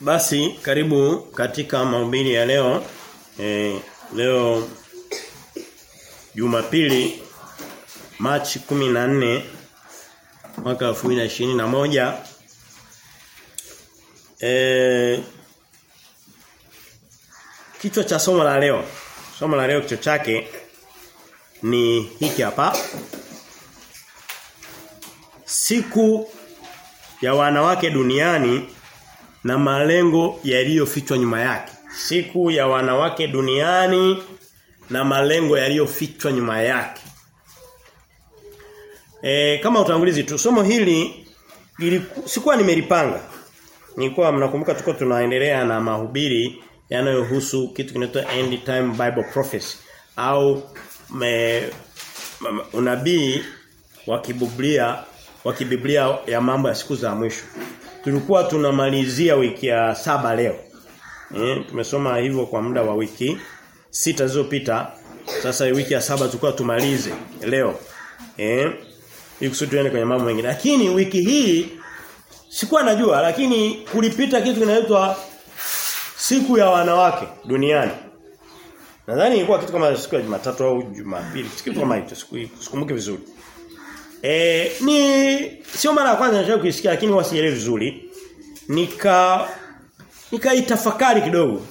Basi karibu katika mahubiri ya leo. E, leo Jumapili Machi 14 mwaka 2021. Eh Kichwa cha somo la leo. Somo la leo kichwa chake ni hiki hapa. Siku ya wanawake duniani na malengo yaliyofichwa nyuma yake. Siku ya wanawake duniani na malengo yaliyofichwa nyuma yake. E, kama utangulizi tu somo hili iliku, sikuwa nimelipanga. Nilikuwa mnakumbuka tuko tunaendelea na mahubiri yanayohusu kitu kinaitwa end time bible prophecy au me, unabii wa kibiblia wa kibiblia ya mambo ya siku za mwisho. Tulikuwa tunamalizia wiki ya saba leo. Eh, tumesoma hivyo kwa muda wa wiki sita zilizopita. Sasa wiki ya saba tulikuwa tumalize leo. Eh? Ili tuende kwenye mambo mengine. Lakini wiki hii sikuwa najua lakini kulipita kitu kinaitwa siku ya wanawake duniani. Nadhani ilikuwa kitu kama siku ya Jumatatu au Jumapili, kitu kama hicho, sikumbuki vizuri. E, ni sio mara ya kwanza nimesha kuisikia lakini wasielewi vizuri. Nika nikaitafakari kidogo.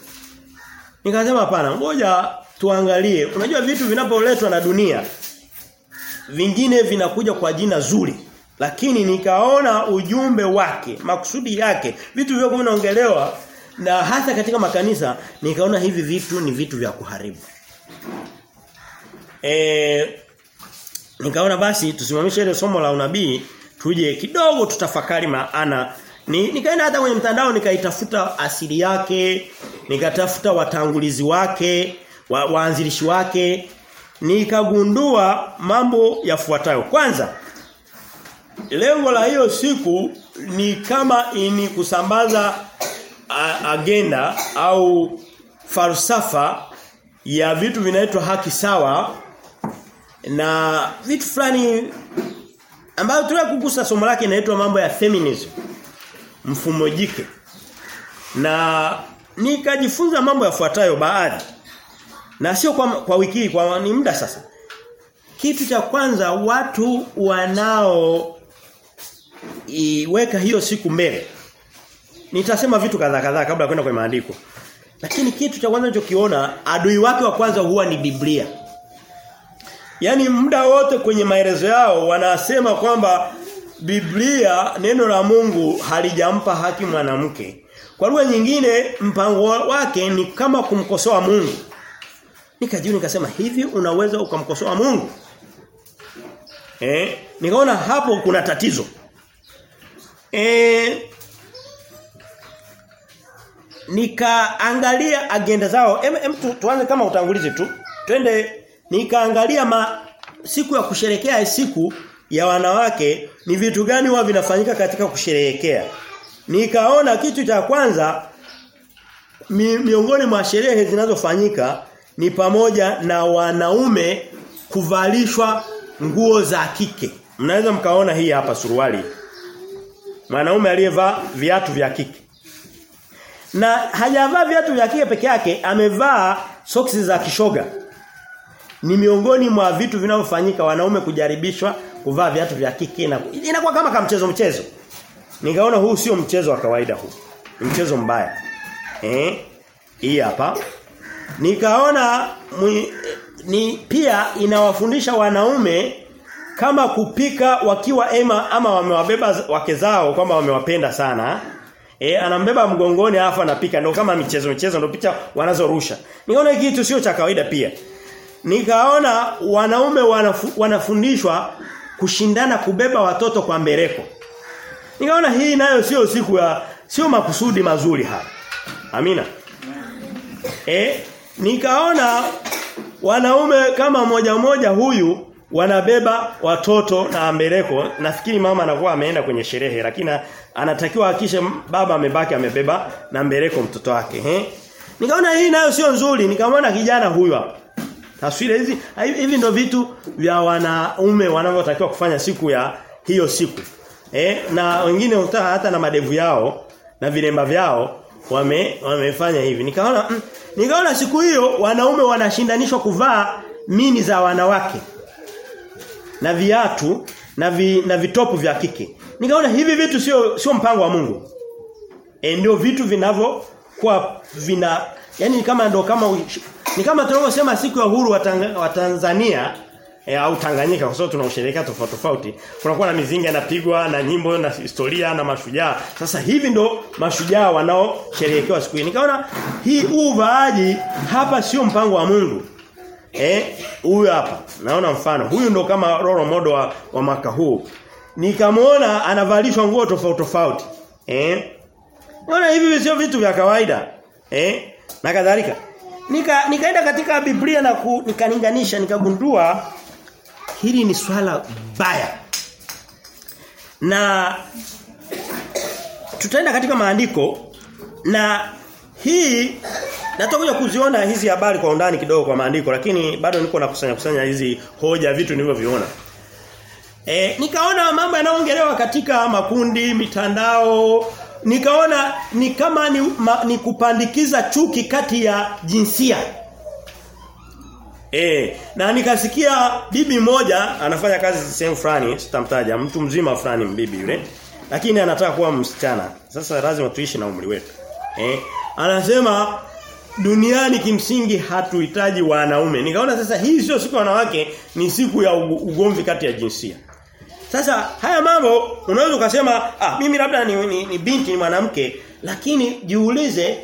Nikasema hapana, ngoja tuangalie. Unajua vitu vinapoletwa na dunia vingine vinakuja kwa jina zuri. Lakini nikaona ujumbe wake, makusudi yake, vitu vyote vinaongelewa na hata katika makanisa nikaona hivi vitu ni vitu vya kuharibu. E, nikaona basi tusimamishe ile somo la unabii tuje kidogo tutafakari maana. Ni nikaenda hata kwenye mtandao nikaitafuta asili yake nikatafuta watangulizi wake wa, waanzilishi wake nikagundua mambo yafuatayo. Kwanza lengo la hiyo siku ni kama ini kusambaza agenda au falsafa ya vitu vinaitwa haki sawa na vitu fulani ambayo tuwe kugusa somo lake inaitwa mambo ya feminism. Mfumo jike. Na nikajifunza mambo yafuatayo baadhi. Na sio kwa, kwa wiki kwa ni muda sasa. Kitu cha kwanza watu wanao iweka hiyo siku mbele. Nitasema vitu kadhaa kadhaa kabla ya kwenda kwenye maandiko. Lakini kitu cha kwanza nilichokiona adui wake wa kwanza huwa ni Biblia. Yaani muda wote kwenye maelezo yao wanasema kwamba Biblia neno la Mungu halijampa haki mwanamke. Kwa lugha nyingine mpango wake ni kama kumkosoa Mungu. Nikajiuni nikasema hivi unaweza ukamkosoa Mungu? Eh, nikaona hapo kuna tatizo. Eh nikaangalia agenda zao em, tu, tuanze kama utangulizi tu twende nikaangalia ma, siku ya kusherekea siku ya wanawake ni vitu gani huwa vinafanyika katika kusherehekea nikaona kitu cha kwanza mi, miongoni mwa sherehe zinazofanyika ni pamoja na wanaume kuvalishwa nguo za kike. Mnaweza mkaona hii hapa suruali. Mwanaume aliyevaa viatu vya kike. Na hajavaa viatu vya kike peke yake, amevaa soksi za kishoga. Ni miongoni mwa vitu vinavyofanyika wanaume kujaribishwa kuvaa viatu vya kike na inakuwa kama kama mchezo mchezo. Nikaona huu sio mchezo wa kawaida huu. Ni mchezo mbaya. Eh? Hii hapa. Nikaona mwi, ni pia inawafundisha wanaume kama kupika wakiwa ema ama wamewabeba wake zao kwamba wamewapenda sana E, anambeba mgongoni alafu anapika ndio kama michezo michezo ndio picha wanazorusha. Niona kitu sio cha kawaida pia. Nikaona wanaume wanafu, wanafundishwa kushindana kubeba watoto kwa mbereko. Nikaona hii nayo sio siku ya sio makusudi mazuri haya. Amina. Eh, nikaona wanaume kama moja moja huyu wanabeba watoto na mbeleko nafikiri mama anakuwa ameenda kwenye sherehe lakini anatakiwa hakishe baba amebaki amebeba na mbeleko mtoto wake eh nikaona hii nayo sio nzuri nikamwona kijana huyu hapa taswira hizi hivi ndio vitu vya wanaume wanavyotakiwa kufanya siku ya hiyo siku eh na wengine hata na madevu yao na vilemba vyao wame wamefanya hivi. Nikaona mm, nikaona siku hiyo wanaume wanashindanishwa kuvaa mini za wanawake na viatu na vi, na vitopu vya kike. Nikaona hivi vitu sio sio mpango wa Mungu. E, ndio vitu vinavyo kwa vina yani kama ndo kama ni kama tunavyosema siku ya uhuru wa, tanga, wa Tanzania e, au Tanganyika kwa sababu tunausherehekea tofauti tofauti. Kunakuwa na mizinga inapigwa na nyimbo na historia na mashujaa. Sasa hivi ndo mashujaa wanaosherehekewa siku hii. Nikaona hii uvaaji hapa sio mpango wa Mungu. Eh, huyu hapa. Naona mfano. Huyu ndo kama role model wa, wa mwaka huu. Nikamwona anavalishwa nguo tofauti tofauti. Eh? Naona hivi sio vitu vya kawaida. Eh? Na kadhalika. Nika nikaenda katika Biblia na nikalinganisha nikagundua hili ni swala baya. Na tutaenda katika maandiko na hii natakuja kuziona hizi habari kwa undani kidogo kwa maandiko lakini bado niko nakusanya kusanya hizi hoja vitu nilivyoviona. E, nikaona mambo yanayoongelewa katika makundi, mitandao, nikaona ni kama ni, ma, ni kupandikiza chuki kati ya jinsia. E, na nikasikia bibi moja anafanya kazi sehemu fulani, sitamtaja, mtu mzima fulani mbibi yule. Lakini anataka kuwa msichana. Sasa lazima tuishi na umri wetu. Eh, anasema duniani kimsingi hatuhitaji wanaume. Nikaona sasa hii sio siku ya wanawake, ni siku ya ugomvi kati ya jinsia. Sasa haya mambo unaweza ukasema ah mimi labda ni, ni, ni binti ni mwanamke. Lakini jiulize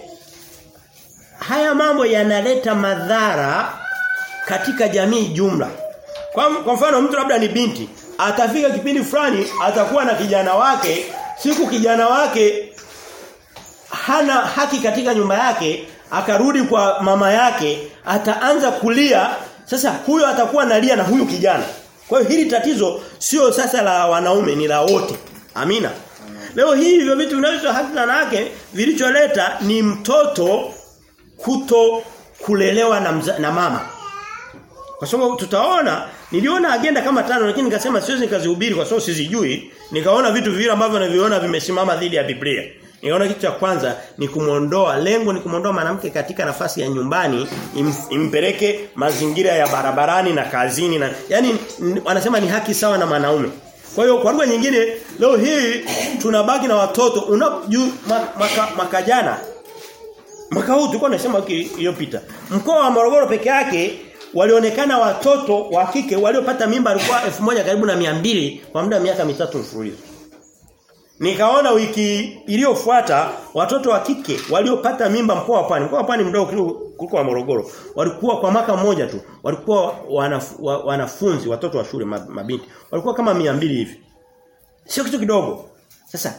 haya mambo yanaleta madhara katika jamii jumla. Kwa, kwa mfano mtu labda ni binti atafika kipindi fulani atakuwa na kijana wake siku kijana wake hana haki katika nyumba yake akarudi kwa mama yake ataanza kulia. Sasa huyo atakuwa nalia na huyu kijana kwa hiyo hili tatizo sio sasa la wanaume ni la wote. Amina. Leo hii hivyo vitu vinavyoitwa haki za wanawake vilicholeta ni mtoto kuto kulelewa na, mza, na mama. Kwa sababu tutaona niliona agenda kama tano lakini nikasema siwezi nikazihubiri kwa sababu sizijui. Nikaona vitu vile ambavyo naviona vimesimama dhidi ya Biblia. Nikaona kitu cha kwanza ni kumuondoa lengo ni kumuondoa mwanamke katika nafasi ya nyumbani im, impeleke mazingira ya barabarani na kazini na yani wanasema ni haki sawa na mwanaume. Kwa hiyo kwa lugha nyingine leo hii tunabaki na watoto unajua maka, makajana mwaka huu tulikuwa tunasema wiki iliyopita. Mkoa wa Morogoro peke yake walionekana watoto wa kike waliopata mimba walikuwa 1000 karibu na 200 kwa muda wa miaka mitatu mfululizo. Nikaona wiki iliyofuata watoto wa kike waliopata mimba mkoa wa Pwani, mkoa wa Pwani mdogo kuliko wa Morogoro, walikuwa kwa mwaka mmoja tu, walikuwa wanaf, wanafunzi watoto wa shule mabinti, walikuwa kama 200 hivi. Sio kitu kidogo. Sasa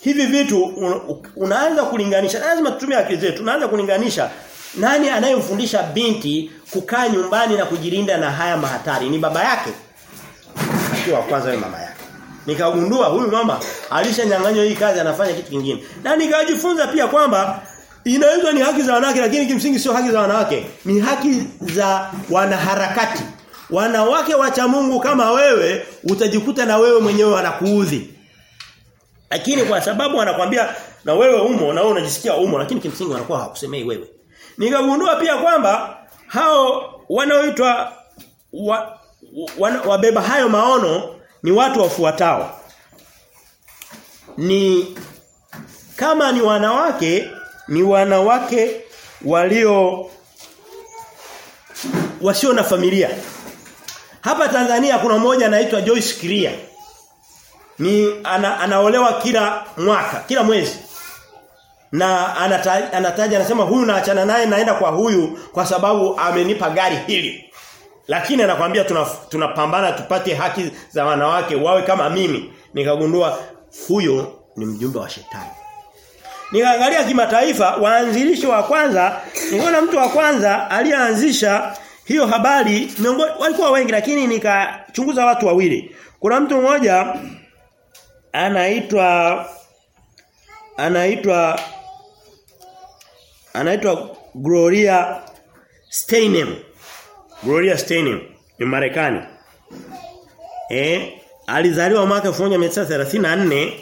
hivi vitu un, unaanza kulinganisha, lazima tutumie akili zetu. Unaanza kulinganisha nani anayemfundisha binti kukaa nyumbani na kujilinda na haya mahatari? Ni baba yake. Akiwa kwanza ni mama yake. Nikagundua huyu mama alishanyang'anywa hii kazi anafanya kitu kingine. Na nikajifunza pia kwamba inaweza ni haki za wanawake lakini kimsingi sio haki za wanawake, ni haki za wanaharakati. Wanawake wacha Mungu kama wewe utajikuta na wewe mwenyewe wanakuudhi. Lakini kwa sababu wanakwambia na wewe umo na wewe unajisikia umo lakini kimsingi wanakuwa hakusemei wewe. Nikagundua pia kwamba hao wanaoitwa wa, wa, wabeba hayo maono ni watu wafuatao. Ni kama ni wanawake ni wanawake walio wasio na familia. Hapa Tanzania kuna mmoja anaitwa Joyce Kiria. Ni ana, anaolewa kila mwaka, kila mwezi. Na anataja, anataja anasema huyu naachana naye naenda kwa huyu kwa sababu amenipa gari hili. Lakini anakuambia tunapambana tuna tupate haki za wanawake wawe kama mimi. Nikagundua huyo ni mjumbe wa shetani. Nikaangalia kimataifa waanzilishi wa kwanza, niona mtu wa kwanza aliyeanzisha hiyo habari miongoni walikuwa wengi lakini nikachunguza watu wawili. Kuna mtu mmoja anaitwa anaitwa anaitwa Gloria Steinem. Gloria Steinem ni Marekani. Eh, alizaliwa mwaka 1934.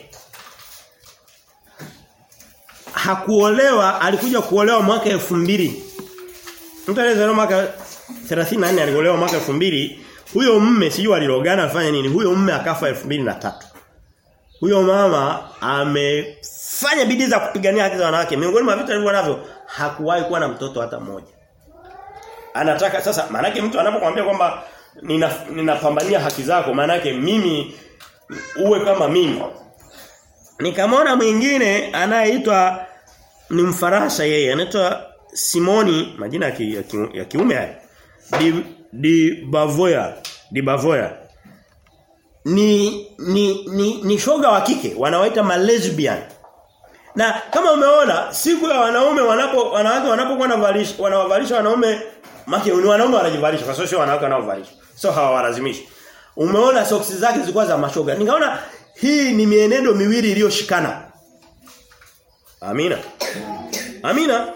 hakuolewa alikuja kuolewa mwaka 2000 mtu aliyezaliwa mwaka 34 aliolewa mwaka 2000 huyo mume sijui alirogana afanya nini huyo mume akafa 2003 huyo mama amefanya bidii za kupigania haki za wanawake. Miongoni mwa vitu alivyo navyo hakuwahi kuwa na mtoto hata mmoja anataka sasa maanake mtu anapokuambia kwamba ninapambania nina haki zako maanake mimi uwe kama mimi. Nikamwona mwingine anayeitwa ni mfarasa yeye anaitwa Simoni majina ya, ki, ya, ki, ya kiume haya. Di, di Bavoya di Bavoya. Ni ni ni, ni shoga wa kike wanawaita malesbian na kama umeona siku ya wanaume wanapo wanawake wanapokuwa wanawavalisha wanaume maki ni wanaume wanajivalisha kwa sababu sio wanawake wanaovalisha sio hawalazimishi. Umeona soksi zake zilikuwa za mashoga. Nikaona hii ni mienendo miwili iliyoshikana. Amina. Amina.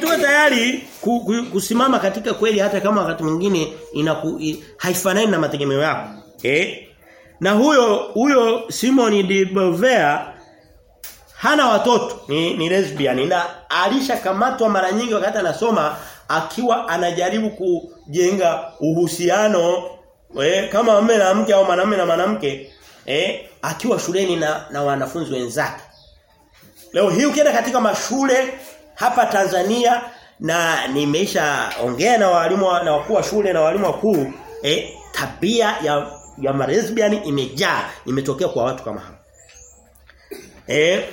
Tuwe tayari ku, ku, kusimama katika kweli hata kama wakati mwingine inaku haifanani na mategemeo yako. Eh? Na huyo huyo Simon de Beauvoir hana watoto. Ni, ni lesbian. Na alishakamatwa mara nyingi wakati anasoma akiwa anajaribu kujenga uhusiano eh, kama mume na mke au mwanamume na mwanamke eh, akiwa shuleni na, na wanafunzi wenzake leo hii ukienda katika mashule hapa Tanzania na nimeisha ongea na walimu na wakuu wa shule na walimu wakuu eh, tabia ya ya lesbian imejaa imetokea kwa watu kama hao. Eh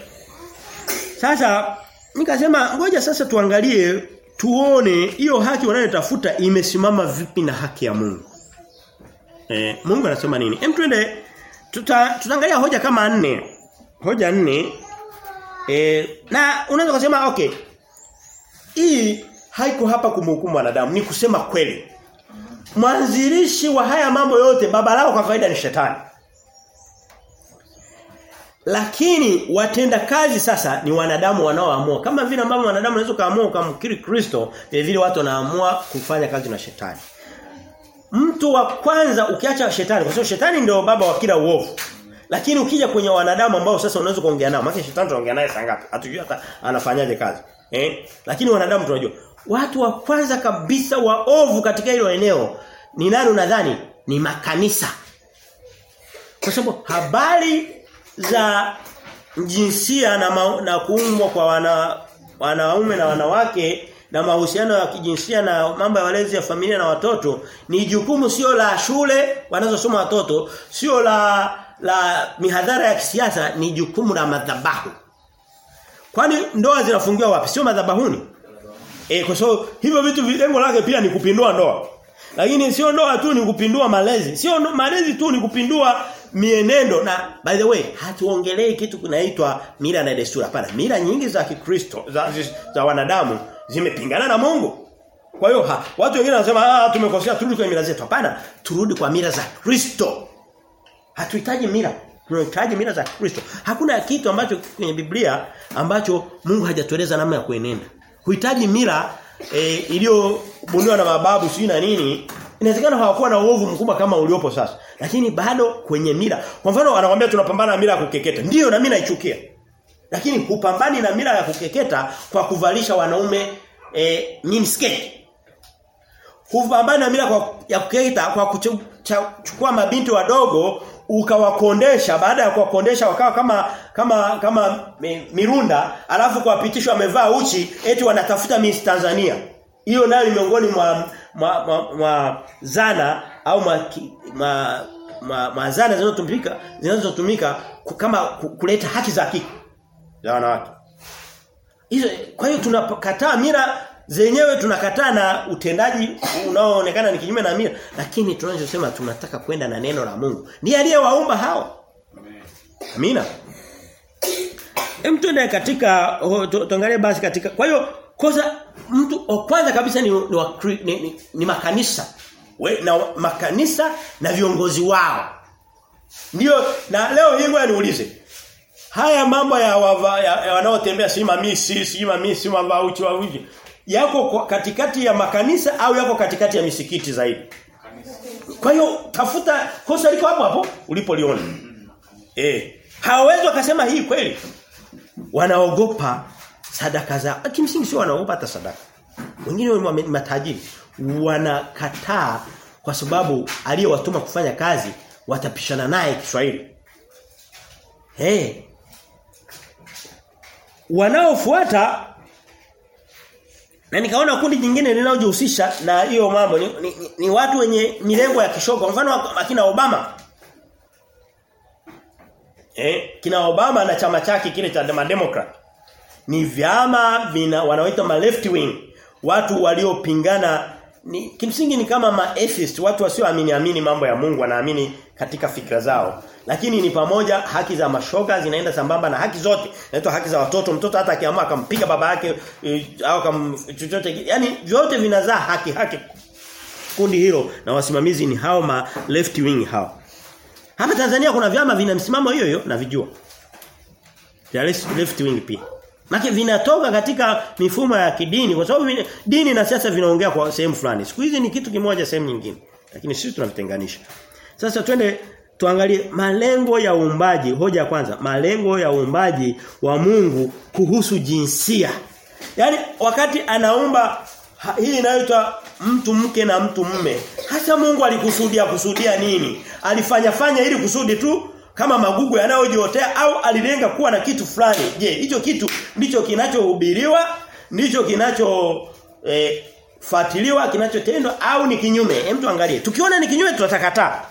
sasa nikasema ngoja sasa tuangalie tuone hiyo haki wanayotafuta imesimama vipi na haki ya Mungu. E, Mungu anasema nini? Hem twende tuta, tutaangalia hoja kama nne. Hoja nne e, na unaweza kusema okay. Hii haiko hapa kumhukumu wanadamu ni kusema kweli mwanzilishi wa haya mambo yote baba lao kwa kawaida ni shetani. Lakini watenda kazi sasa ni wanadamu wanaoamua. Kama vile ambavyo wanadamu wanaweza kaamua kumkiri Kristo, vile vile watu wanaamua kufanya kazi na shetani. Mtu wa kwanza ukiacha shetani, kwa sababu shetani ndio baba wa kila uovu. Lakini ukija kwenye wanadamu ambao sasa unaweza kuongea nao, maana shetani tunaongea naye saa ngapi? Hatujui hata anafanyaje kazi. Eh? Lakini wanadamu tunajua. Watu wa kwanza kabisa waovu katika hilo eneo ni nani unadhani? Ni makanisa. Kwa sababu habari za jinsia na ma, na kuumbwa kwa wana wanaume na wanawake na mahusiano ya kijinsia na mambo ya walezi ya familia na watoto ni jukumu sio la shule wanazosoma watoto, sio la la mihadhara ya kisiasa ni jukumu la madhabahu. Kwani ndoa zinafungiwa wapi? Sio madhabahuni. Eh kwa sababu hivyo vitu lengo lake pia ni kupindua ndoa. Lakini sio ndoa tu ni kupindua malezi. Sio malezi tu ni kupindua mienendo na by the way hatuongelei kitu kinaitwa mila na desturi hapana. Mila nyingi za Kikristo za, za wanadamu zimepingana na Mungu. Kwa hiyo watu wengine wanasema ah tumekosea turudi kwa mila zetu. Hapana, turudi kwa mila za Kristo. Hatuhitaji mila. Tunahitaji mila za Kristo. Hakuna kitu ambacho kwenye Biblia ambacho Mungu hajatueleza namna ya kuenenda. Huhitaji mila e, iliyobuniwa na mababu sio na nini inawezekana hawakuwa na uovu mkubwa kama uliopo sasa lakini bado kwenye mila. Kwa mfano anakuambia tunapambana na mila ya kukeketa. Ndio na mimi naichukia. Lakini kupambani na mila ya kukeketa kwa kuvalisha wanaume eh mini skirt kupambana na mila kwa, ya kukeketa kwa kuchukua mabinti wadogo ukawakondesha. Baada ya kuwakondesha wakawa kama kama kama mirunda alafu kuwapitishwa wamevaa uchi eti wanatafuta Miss Tanzania. Hiyo nayo ni miongoni mwa mwa, ma, ma zana au ma, ma, ma, ma zana zinazotumika zinazotumika kama kuleta haki za haki za wanawake. Hizo kwa hiyo tunakataa mira zenyewe tunakataa na utendaji unaoonekana ni kinyume na mira lakini tunachosema tunataka kwenda na neno la Mungu. Ni aliyewaumba hao. Amina. Hem tuende katika tuangalie basi katika kwa hiyo kosa mtu wa kwanza kabisa ni ni, ni, ni, ni makanisa. We, na makanisa na viongozi wao. Ndio na leo hii ngoja niulize. Haya mambo ya, wava, wanaotembea si mamisi si mamisi mavauchi uchi. yako katikati ya makanisa au yako katikati ya misikiti zaidi? Kwa hiyo tafuta kosa liko hapo hapo ulipoliona. Eh hawawezi wakasema hii kweli. Wanaogopa sadaka zao. Kimsingi sio wanaogopa hata sadaka. Wengine ni matajiri wanakataa kwa sababu aliyowatuma kufanya kazi watapishana naye Kiswahili. Hey. Wanaofuata na nikaona kundi jingine linalojihusisha na hiyo mambo ni, ni, ni, ni watu wenye milengo ya kishoko Kwa mfano akina Obama. Eh, kina Obama na chama chake kile cha Democrat. Ni vyama vina wanaoita ma left wing, watu waliopingana ni kimsingi ni kama ma atheist, watu wasioamini amini mambo ya Mungu wanaamini katika fikra zao. Lakini ni pamoja haki za mashoga zinaenda sambamba na haki zote. Inaitwa haki za watoto. Mtoto hata akiamua akampiga baba yake e, au kam chochote yani vyote vinazaa haki haki. Kundi hilo na wasimamizi ni hao ma left wing hao. Hapa Tanzania kuna vyama vina msimamo hiyo hiyo na vijua. Left wing pia. Maki vinatoka katika mifumo ya kidini kwa sababu dini na siasa vinaongea kwa sehemu fulani. Siku hizi ni kitu kimoja sehemu nyingine. Lakini sisi tunavitenganisha. Sasa twende tuangalie malengo ya uumbaji. Hoja ya kwanza, malengo ya uumbaji wa Mungu kuhusu jinsia. Yaani wakati anaumba hii inayoitwa mtu mke na mtu mume, Hasa Mungu alikusudia kusudia nini? Alifanya fanya ili kusudi tu kama magugu yanayojiotea au alilenga kuwa na kitu fulani. Je, hicho kitu ndicho kinachohubiriwa, ndicho kinacho eh, fuatiliwa, kinachotendwa au ni kinyume? Hem tuangalie. Tukiona ni kinyume tutakataa.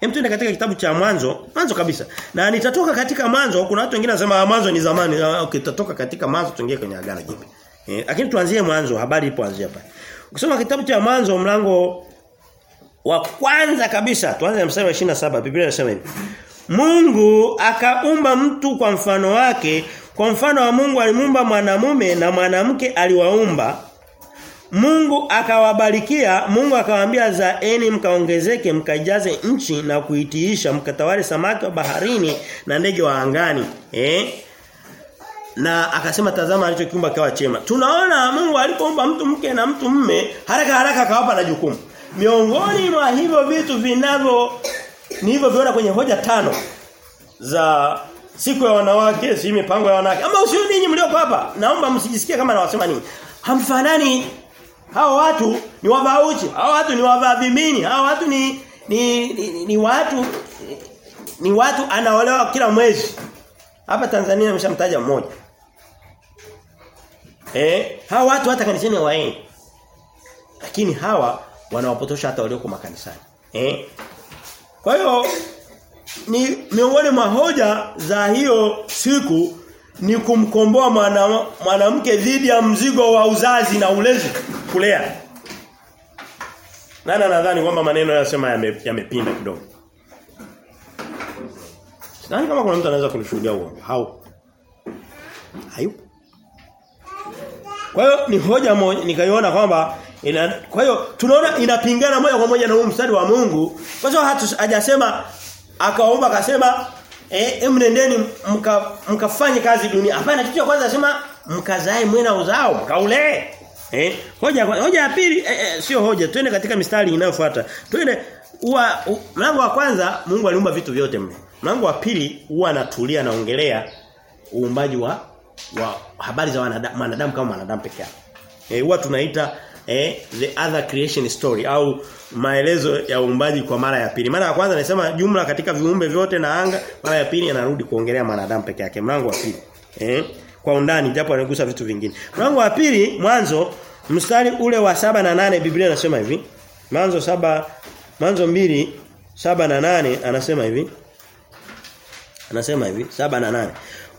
Hem tuende katika kitabu cha mwanzo, mwanzo kabisa. Na nitatoka katika mwanzo, kuna watu wengine wanasema mwanzo ni zamani. Okay, tutatoka katika mwanzo tuingie kwenye agano jipya. Eh, lakini tuanzie mwanzo, habari ipo anzia hapa. Ukisoma kitabu cha mwanzo mlango wa kwanza kabisa, tuanze na mstari wa 27. Biblia inasema hivi. Mungu akaumba mtu kwa mfano wake, kwa mfano wa Mungu alimuumba mwanamume na mwanamke aliwaumba. Mungu akawabarikia, Mungu akawaambia zaeni mkaongezeke mkajaze nchi na kuitiisha mkatawale samaki wa baharini na ndege wa angani. Eh? Na akasema tazama alichokiumba kawa chema. Tunaona Mungu alipoumba mtu mke na mtu mme, haraka haraka akawapa na jukumu. Miongoni mwa hivyo vitu vinavyo nilivyoviona kwenye hoja tano za siku ya wanawake, si mipango ya wanawake. Ama usio ninyi mlioko hapa, naomba msijisikie kama nawasema nini. Hamfanani hao watu ni wabauchi, hao watu ni wavavimini, hao watu ni ni, ni, ni watu ni watu anaolewa kila mwezi. Hapa Tanzania nimeshamtaja mmoja. Eh, hao watu hata kanisani waeni. Lakini hawa wanawapotosha hata walioko makanisani. Eh? Kwa hiyo ni miongoni mwa hoja za hiyo siku ni kumkomboa mwanamke dhidi ya mzigo wa uzazi na ulezi kulea. Nana nadhani kwamba maneno yanasema yamepinda yame kidogo. Sidhani kama kuna mtu anaweza kunishuhudia uongo. Hao. Hayupo. Kwa hiyo ni hoja moja nikaiona kwamba ina kwa hiyo tunaona inapingana moja kwa moja na huu mstari wa Mungu. Kwa sababu hatu hajasema akaomba akasema eh mnendeni mka mkafanye kazi dunia. Hapana kitu cha kwanza anasema mkazae mwena uzao, mkaule. Eh hoja hoja ya pili eh, eh, sio hoja. Twende katika mistari inayofuata. Twende huwa mlango wa kwanza Mungu aliumba vitu vyote mle. Mlango wa pili huwa anatulia naongelea uumbaji wa wa habari za wanadamu, wanadamu kama wanadamu peke yake. Eh huwa tunaita eh the other creation story au maelezo ya uumbaji kwa mara ya pili. Mara ya kwanza anasema jumla katika viumbe vyote na anga, mara ya pili anarudi kuongelea mwanadamu peke yake. Mlango wa pili. Eh kwa undani japo anagusa vitu vingine. Mlango wa pili mwanzo mstari ule wa saba na nane Biblia inasema hivi. Mwanzo saba mwanzo mbili saba na nane anasema hivi. Anasema hivi saba na nane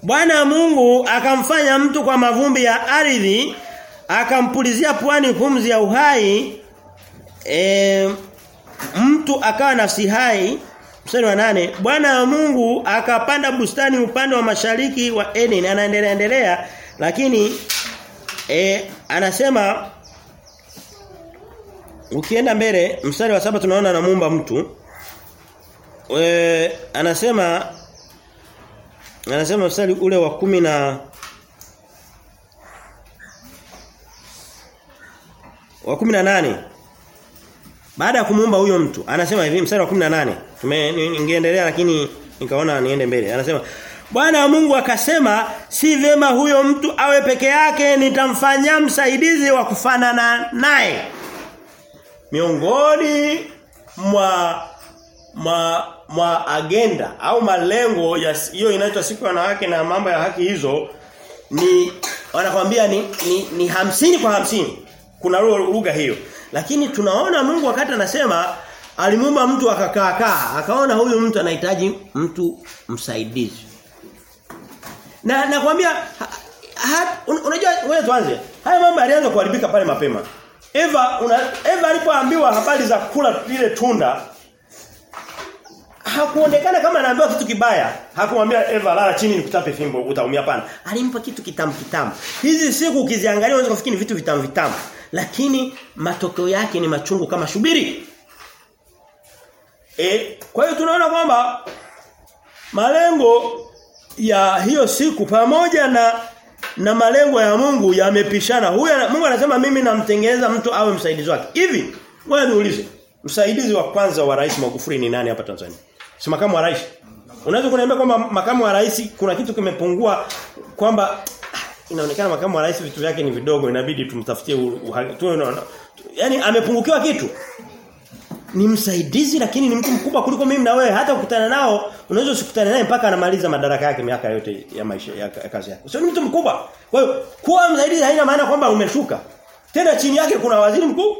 Bwana Mungu akamfanya mtu kwa mavumbi ya ardhi akampulizia pwani pumzi ya uhai e, mtu akawa nafsi hai. Mstari wa nane Bwana wa Mungu akapanda bustani upande wa mashariki wa Eden. Anaendelea endelea lakini e, anasema ukienda mbele mstari wa saba tunaona anamuumba mtu. E, anasema anasema mstari ule wa kumi na wa 18 baada ya kumuumba huyo mtu anasema hivi mstari wa 18 tumeendelea lakini nikaona niende mbele. Anasema Bwana Mungu akasema si vema huyo mtu awe peke yake nitamfanyia msaidizi wa kufanana naye. Miongoni mwa mwa mwa agenda au malengo ya hiyo inaitwa siku ya wanawake na mambo ya haki hizo ni wanakwambia ni, ni ni hamsini kwa hamsini kuna lugha hiyo. Lakini tunaona Mungu wakati anasema alimuumba mtu akakaa kaa. Akaona huyu mtu anahitaji mtu msaidizi. Na nakwambia un, unajua wewe tuanze. Haya mambo yalianza kuharibika pale mapema. Eva una, Eva alipoambiwa habari za kula lile tunda hakuonekana kama anaambiwa kitu kibaya. Hakumwambia Eva lala chini nikutape fimbo utaumia. Pana. Alimpa kitu kitamu kitamu. Hizi siku ukiziangalia unaweza kufikiri vitu vitamu vitamu, lakini matokeo yake ni machungu kama shubiri. E, kwa hiyo tunaona kwamba malengo ya hiyo siku pamoja na na malengo ya Mungu yamepishana. Huyu Mungu anasema mimi namtengeneza mtu awe msaidizi wake. Hivi wewe niulize, msaidizi wa kwanza wa Rais Magufuli ni nani hapa Tanzania? Si makamu wa rais. Unaweza kuniambia kwamba makamu wa rais kuna kitu kimepungua kwamba inaonekana makamu wa rais vitu vyake ni vidogo inabidi tumtafutie tu yani amepungukiwa kitu. Ni msaidizi lakini ni mtu mkubwa kuliko mimi na wewe hata kukutana nao unaweza usikutane naye mpaka anamaliza madaraka yake miaka yote ya maisha ya kazi yake. Sio ni mtu mkubwa. Kwa hiyo kuwa msaidizi haina maana kwamba umeshuka. Tena chini yake kuna waziri mkuu.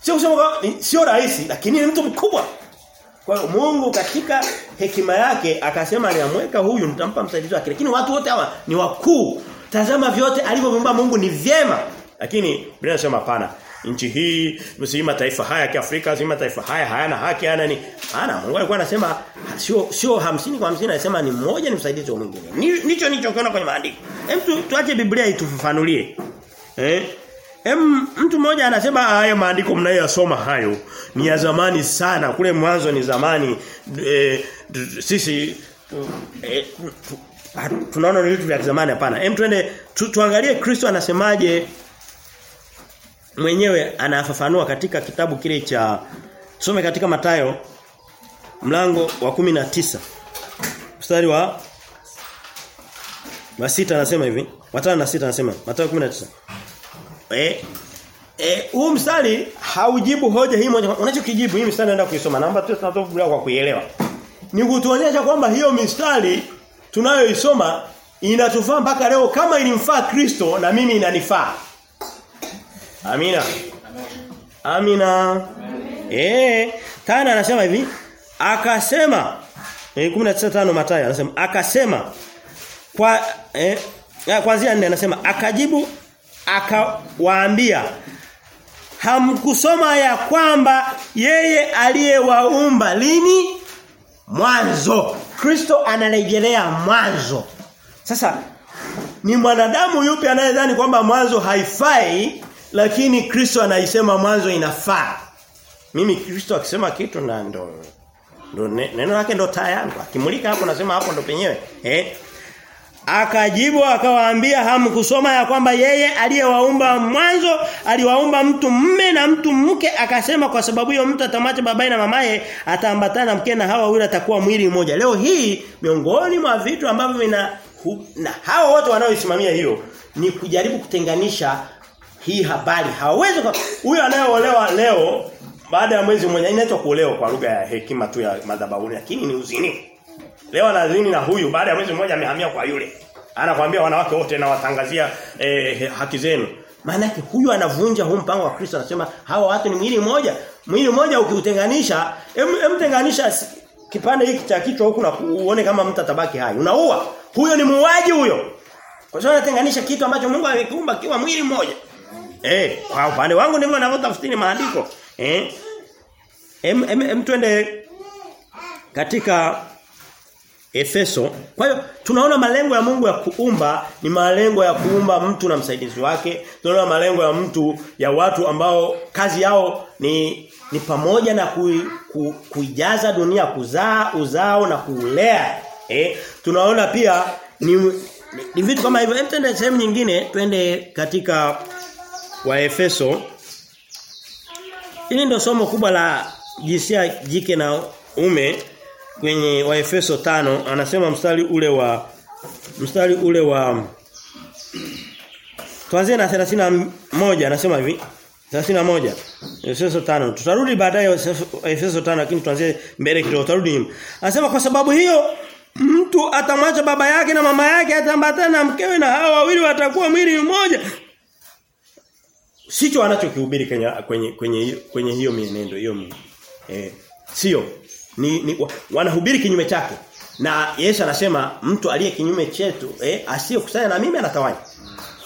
Sio kusema sio rais lakini ni mtu mkubwa. Kwa hiyo Mungu katika hekima yake akasema niamweka huyu nitampa msaidizi wake. Lakini watu wote hawa ni wakuu. Tazama vyote alivyoviumba Mungu ni vyema. Lakini Biblia inasema hapana. Nchi hii, msii mataifa haya ya Kiafrika, msii mataifa haya hayana haki, hayana ni. Ana Mungu alikuwa anasema sio sio 50 kwa 50 anasema ni mmoja ni msaidizi wa mwingine. Nicho nicho kiona kwenye maandiko. Hem tu, tuache Biblia itufafanulie. Eh? Hem mtu mmoja anasema haya maandiko mnayoyasoma hayo ni ya zamani sana kule mwanzo ni zamani e, sisi e, tunaona ni vitu vya zamani hapana. Hem twende tu, tuangalie Kristo anasemaje mwenyewe anafafanua katika kitabu kile cha tusome katika Matayo mlango wa 19 mstari wa wa sita anasema hivi watano na sita anasema Mathayo 19 Eh eh huu mstari haujibu hoja hii moja. Unachokijibu hii mstari naenda kuisoma. Naomba tu tunatoa kwa kuielewa. Ni kutuonyesha kwamba hiyo mistari tunayoisoma inatufaa mpaka leo kama ilimfaa Kristo na mimi inanifaa. Amina. Amina. Eh, tena anasema hivi, akasema eh 19:5 Mathayo anasema akasema kwa eh kwanzia 4 anasema akajibu akawaambia hamkusoma ya kwamba yeye aliyewaumba lini mwanzo. Kristo anarejelea mwanzo. Sasa ni mwanadamu yupi anayedhani kwamba mwanzo haifai lakini Kristo anaisema mwanzo inafaa? Mimi Kristo akisema kitu na ndo ndo neno lake ndo taa yangu. Akimulika hapo nasema hapo ndo penyewe. Eh Akajibu akawaambia hamkusoma ya kwamba yeye aliyewaumba mwanzo aliwaumba mtu mme na mtu mke akasema kwa sababu hiyo mtu atamwacha babaye na mamaye ataambatana na mke na hawa wawili atakuwa mwili mmoja. Leo hii miongoni mwa vitu ambavyo vina na hao wote wanaoisimamia hiyo ni kujaribu kutenganisha hii habari. Hawawezi huyo anayeolewa leo baada ya mwezi mmoja inaitwa kuolewa kwa lugha ya hekima tu ya madhabahuni lakini ni uzini. Leo anazini na huyu baada ya mwezi mmoja amehamia kwa yule. Anakuambia wanawake wote na watangazia eh, haki zenu. Maana yake huyu anavunja huu mpango wa Kristo anasema hawa watu ni mwili mmoja. Mwili mmoja ukiutenganisha, hem tenganisha kipande hiki cha kichwa huku na uone kama mtu atabaki hai. Unaua. Huyo ni muuaji huyo. Kwa sababu anatenganisha kitu ambacho Mungu amekiumba kiwa mwili mmoja. Eh, kwa upande wangu ndivyo ninavyotafsiri maandiko. Eh? Em, em, em twende katika Efeso. Kwa hiyo tunaona malengo ya Mungu ya kuumba ni malengo ya kuumba mtu na msaidizi wake. Tunaona malengo ya mtu ya watu ambao kazi yao ni ni pamoja na kui, ku, kuijaza dunia kuzaa uzao na kuulea. Eh, tunaona pia ni, ni, ni vitu kama hivyo. Twende sehemu nyingine, twende katika Waefeso. Hili ndio somo kubwa la jinsia jike na ume kwenye Waefeso tano anasema mstari ule wa mstari ule wa Tuanzie na 31 anasema hivi 31 Efeso 5 tutarudi baadaye Efeso 5 lakini tuanzie mbele kidogo tutarudi nyuma. Anasema kwa sababu hiyo mtu atamwacha baba yake na mama yake atambatana na mkewe na hawa wawili watakuwa mwili mmoja. Sicho anachokihubiri kwenye kwenye kwenye hiyo mienendo hiyo eh sio ni, ni wanahubiri kinyume chake. Na Yesu anasema mtu aliye kinyume chetu eh asiyekusanya na mimi anatawanya.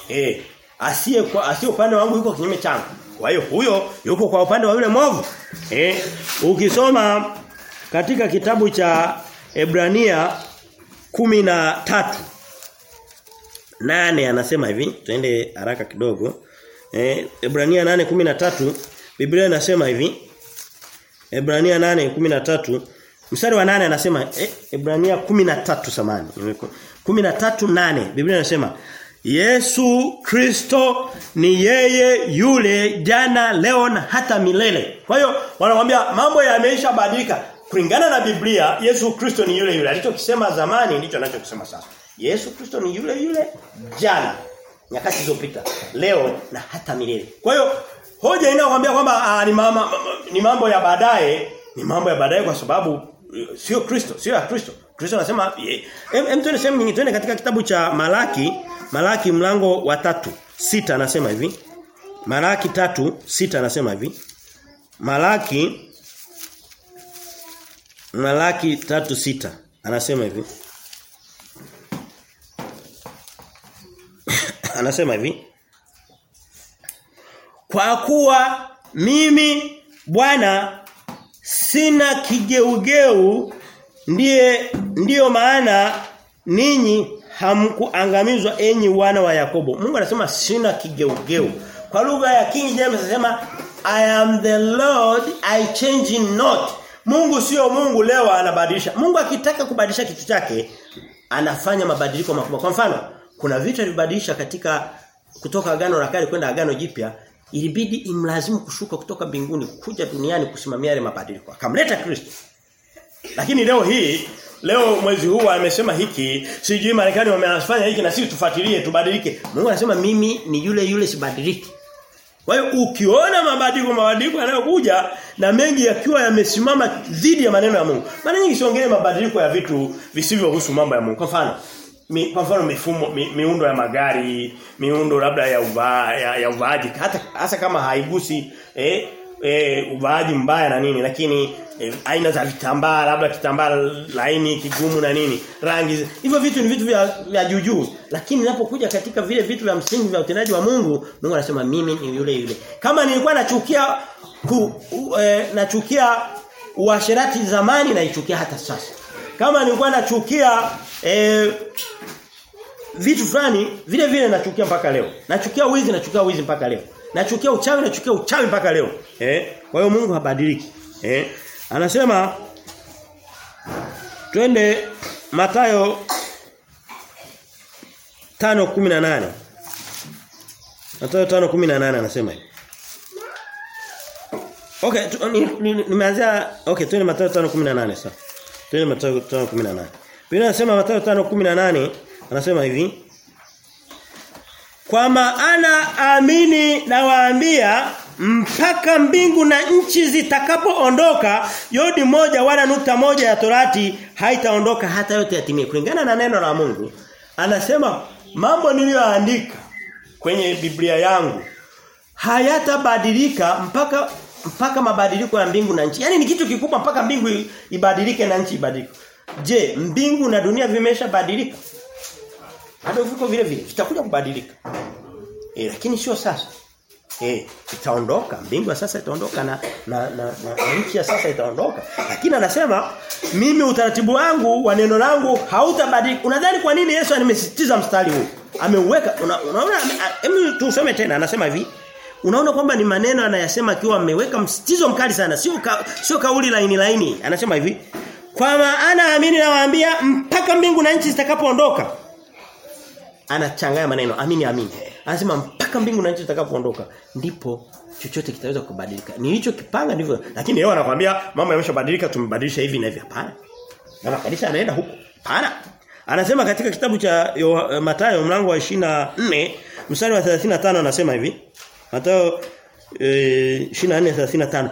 Eh asiye kwa asiye upande wangu yuko kinyume changu. Kwa hiyo huyo yuko kwa upande wa yule mwovu. Eh ukisoma katika kitabu cha Ebrania kumi na tatu nane anasema hivi tuende haraka kidogo. Eh Ebrania 8:13 Biblia inasema hivi Ebrania 8:13 mstari wa 8 anasema eh, Ebrania 13 samani 13:8 Biblia inasema Yesu Kristo ni yeye yule jana leo na hata milele. Kwa hiyo wanamwambia mambo yameisha badilika. Kulingana na Biblia Yesu Kristo ni yule yule. Alichokisema zamani ndicho anachokisema sasa. Yesu Kristo ni yule yule jana nyakati zilizopita, leo na hata milele. Kwa hiyo hoja inayokuambia kwamba ni mama ni mambo ya baadaye, ni mambo ya baadaye kwa sababu sio Kristo, sio ya Kristo. Kristo anasema hem em tuende sehemu nyingine tuende katika kitabu cha Malaki, Malaki mlango wa tatu sita anasema hivi. Malaki tatu sita anasema hivi. Malaki Malaki tatu sita anasema hivi. anasema hivi. Kwa kuwa mimi Bwana sina kigeugeu ndiye ndiyo maana ninyi hamkuangamizwa enyi wana wa Yakobo. Mungu anasema sina kigeugeu. Kwa lugha ya King James anasema I am the Lord I change not. Mungu sio Mungu leo anabadilisha. Mungu akitaka kubadilisha kitu chake anafanya mabadiliko makubwa. Kwa mfano, kuna vitu alibadilisha katika kutoka agano la kale kwenda agano jipya ilibidi imlazimu kushuka kutoka mbinguni kuja duniani kusimamia yale mabadiliko. Akamleta Kristo. Lakini leo hii leo mwezi huu amesema hiki, sijui Marekani wamefanya hiki na sisi tufuatilie tubadilike. Mungu anasema mimi ni yule yule sibadiliki. Kwa hiyo ukiona mabadiliko mabadiliko yanayokuja na mengi yakiwa yamesimama dhidi ya maneno ya Mungu. Mara nyingi siongelee mabadiliko ya vitu visivyohusu mambo ya Mungu. Kwa mfano, mi, kwa mfano mifumo mi, miundo ya magari, miundo labda ya uva, ya, ya uvaaji hata hasa kama haigusi eh eh uvaaji mbaya na nini lakini eh, aina za vitambaa labda kitambaa laini kigumu na nini rangi hivyo vitu ni vitu vya, vya juujuu lakini ninapokuja katika vile vitu vya msingi vya utendaji wa Mungu Mungu anasema mimi ni yule yule. Kama nilikuwa nachukia ku, u, eh, nachukia uasherati zamani naichukia hata sasa kama nilikuwa nachukia eh, vitu fulani vile vile nachukia mpaka leo. Nachukia wizi nachukia wizi mpaka leo. Nachukia uchawi nachukia uchawi mpaka leo. Eh kwa hiyo Mungu habadiliki. Eh anasema twende Mathayo 5:18 Mathayo 5:18 anasema hivi. Okay nimeanzia ni, ni okay twende Mathayo 5:18 sasa twende Mathayo 5:18 Biblia inasema Mathayo 5:18 anasema hivi kwa maana amini nawaambia mpaka mbingu na nchi zitakapoondoka yodi moja wala nukta moja ya torati haitaondoka hata yote yatimie. Kulingana na neno la Mungu anasema mambo niliyoandika kwenye Biblia yangu hayatabadilika mpaka mpaka mabadiliko ya mbingu na nchi Yaani ni kitu kikubwa mpaka mbingu ibadilike na nchi ibadilike je mbingu na dunia vimeshabadilika bado viko vile vile vitakuja kubadilika. E, lakini sio sasa. Eh, itaondoka. Mbingu ya sasa itaondoka na na, na, na, na nchi ya sasa itaondoka. Lakini anasema mimi utaratibu wangu wa neno langu hautabadilika. Unadhani kwa nini Yesu amesisitiza mstari huu? Ameuweka unaona una, tusome tena anasema hivi. Unaona kwamba ni maneno anayasema akiwa ameweka msitizo mkali sana. Sio ka, sio kauli laini laini. Anasema hivi. Kwa maana amini nawaambia mpaka mbingu na nchi zitakapoondoka anachanganya maneno amini amini anasema mpaka mbingu na nchi zitakapoondoka ndipo chochote kitaweza kubadilika nilichokipanga ndivyo lakini yeye anakuambia mambo yameshabadilika tumebadilisha hivi na hivi hapana Na kanisa anaenda huko. Hapana. Anasema katika kitabu cha Yo- Mathayo mlango wa 24 mstari wa 35 anasema hivi. Mathayo eh, 24:35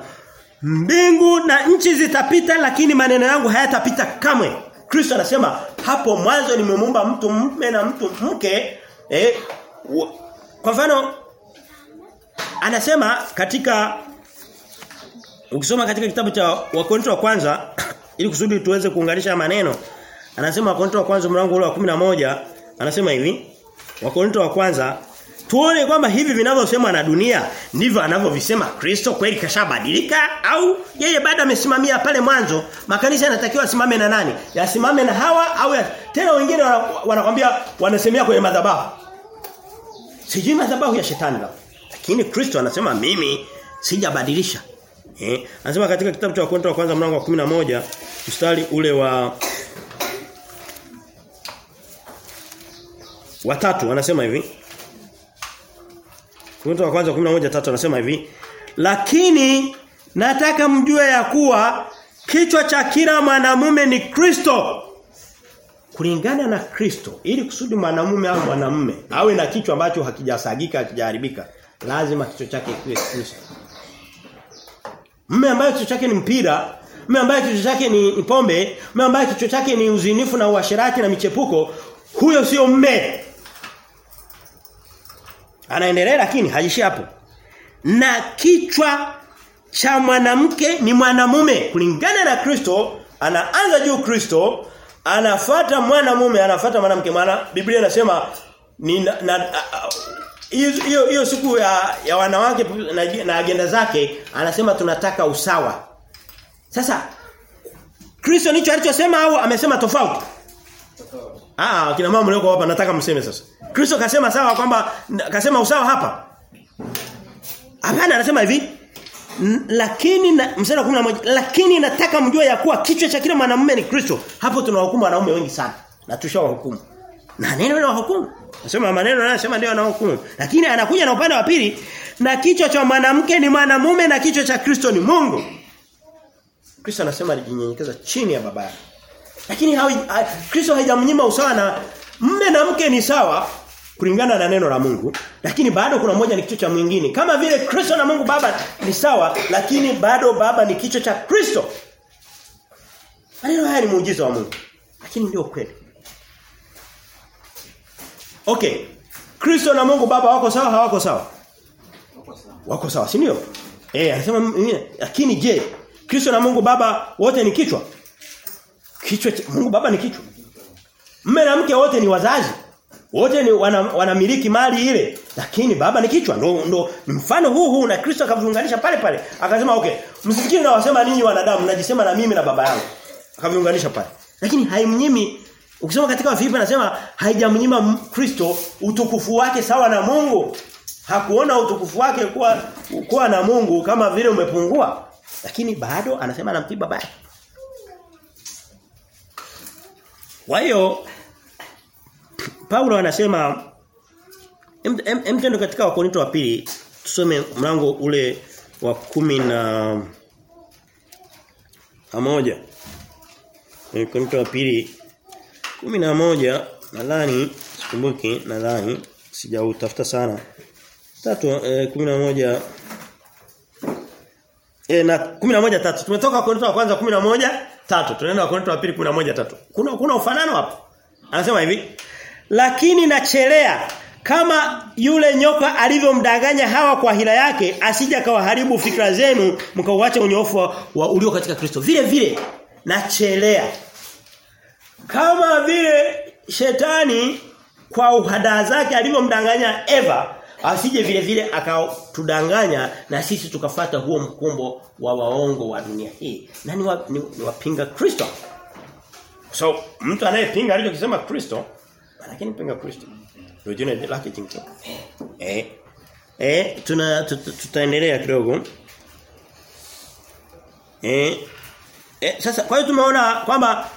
Mbingu na nchi zitapita lakini maneno yangu hayatapita kamwe. Kristo anasema hapo mwanzo nimemuumba mtu mume na mtu mke eh, kwa mfano anasema katika ukisoma katika kitabu cha Wakorintho wa kwanza ili kusudi tuweze kuunganisha maneno anasema Wakorintho wa kwanza mlango ule wa 11 anasema hivi Wakorintho wa kwanza tuone kwamba hivi vinavyosemwa na dunia ndivyo anavyovisema Kristo. Kweli kashabadilika au yeye bado amesimamia pale mwanzo makanisa yanatakiwa simame na nani? Yasimame na hawa au ya, tena wengine wanakwambia wanasemea kwenye madhabahu. Sijui madhabahu ya shetani la lakini Kristo anasema mimi sijabadilisha. Eh anasema katika kitabu cha Wakorintho wa kwanza mlango wa 11 mstari ule wa watatu anasema hivi Korinto wa kwanza 11:3 anasema hivi lakini nataka mjue ya kuwa kichwa cha kila mwanamume ni Kristo kulingana na Kristo ili kusudi mwanamume au mwanamume awe na kichwa ambacho hakijasagika hakijaharibika lazima kichwa chake kiwe Kristo Mume ambaye kichwa chake ni mpira, mume ambaye kichwa chake ni, ni pombe, mume ambaye kichwa chake ni uzinifu na uasherati na michepuko, huyo sio mume. Anaendelea lakini haishi hapo. Na kichwa cha mwanamke ni mwanamume kulingana na Kristo, anaanza juu Kristo, anafuata mwanamume, anafuata mwanamke. Maana Biblia inasema ni hiyo hiyo siku ya, ya wanawake na, na agenda zake anasema tunataka usawa. Sasa Kristo nicho alichosema au amesema tofauti? Ah, kina mama mlioko hapa nataka mseme sasa. Kristo kasema sawa kwamba kasema usawa hapa. Hapana anasema hivi lakini na, mstari wa 11 lakini nataka mjue ya kuwa kichwa cha kila mwanamume ni Kristo. Hapo tunawahukumu wanaume wengi sana. Na tushawahukumu. Na neno la hukumu. Nasema maneno anasema ndio anahukumu. Lakini anakuja na upande wa pili na kichwa cha mwanamke ni mwanamume na kichwa cha Kristo ni Mungu. Kristo anasema alijinyenyekeza chini ya baba yake. Lakini hawi, ha, Kristo haijamnyima usawa na mme na mke ni sawa kulingana na neno la Mungu, lakini bado kuna mmoja ni kichwa cha mwingine. Kama vile Kristo na Mungu Baba ni sawa, lakini bado Baba ni kichwa cha Kristo. Maneno haya ni muujiza wa Mungu. Lakini ndio kweli. Okay. Kristo na Mungu Baba wako sawa hawako sawa? Wako sawa, Wako sawa, si ndio? Eh, anasema lakini je, Kristo na Mungu Baba wote ni kichwa? Kichwa Mungu Baba ni kichwa. Mme na mke wote ni wazazi. Wote ni wana, wanamiliki mali ile, lakini baba ni kichwa. Ndo ndo mfano huu huu na Kristo akaviunganisha pale pale. Akasema okay, msifikiri na wasema ninyi wanadamu, mnajisema na mimi na baba yangu. Akaviunganisha pale. Lakini haimnyimi ukisoma katika vipi anasema haijamnyima Kristo utukufu wake sawa na Mungu. Hakuona utukufu wake kuwa kuwa na Mungu kama vile umepungua. Lakini bado anasema anamtii baba yake. Kwa hiyo Paulo anasema mtendo em, em tendo katika Wakorinto wa pili tusome mlango ule wa kumi na na moja. Wakorinto wa pili kumi na moja nadhani sikumbuki nadhani sijautafuta sana. Tatu eh, kumi na moja eh, na 11 tatu. Tumetoka Wakorinto wa kwanza 11 tatu. Tunaenda Wakorintho wa pili 11 tatu. Kuna kuna ufanano hapo. Anasema hivi, lakini nachelea kama yule nyoka alivyomdanganya hawa kwa hila yake asija kawaharibu fikra zenu mkauacha unyofu wa, wa ulio katika Kristo. Vile vile nachelea kama vile shetani kwa uhadaa zake alivyomdanganya Eva asije vile vile akatudanganya na sisi tukafata huo mkumbo wa waongo wa dunia hii. Na ni, wa, ni, ni wapinga Kristo. So mtu anayepinga alichokisema Kristo lakini pinga Kristo. Ndio jina lake jingine eh eh tuna tut- tutaendelea kidogo. Eh Eh, sasa kwa hiyo tumeona kwamba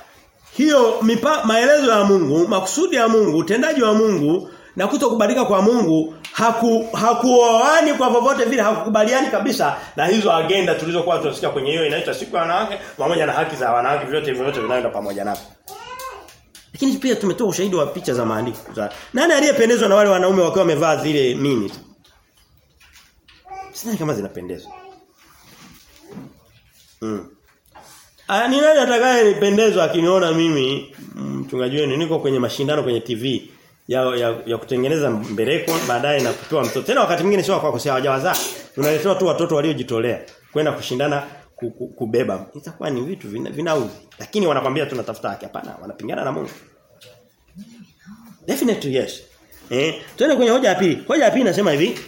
hiyo mipa, maelezo ya Mungu, makusudi ya Mungu, utendaji wa Mungu na kutokubadilika kwa Mungu haku hakuoani kwa popote vile hakukubaliani kabisa na hizo agenda tulizokuwa tunasikia kwenye hiyo inaitwa siku ya wanawake pamoja na haki za wanawake vyote vyote vinaenda pamoja nazo. Lakini pia tumetoa ushahidi wa picha za maandiko. za Nani aliyependezwa na wale wanaume wakiwa wamevaa zile mini? Sidhani kama zinapendeza. Mm. Ah ni nani atakayependezwa akiniona mimi mchungaji wenu niko kwenye mashindano kwenye TV ya, ya, ya kutengeneza mbeleko baadaye na kupewa mtoto. Tena wakati mwingine sio kwa kosea hawajawazaa. Unaletewa tu watoto waliojitolea kwenda kushindana kubeba. Itakuwa ni vitu vinauzi. Vina Lakini wanakwambia tunatafuta haki hapana, wanapingana na Mungu. Definitely yes. Eh, tuende kwenye hoja ya pili. Hoja ya pili nasema hivi.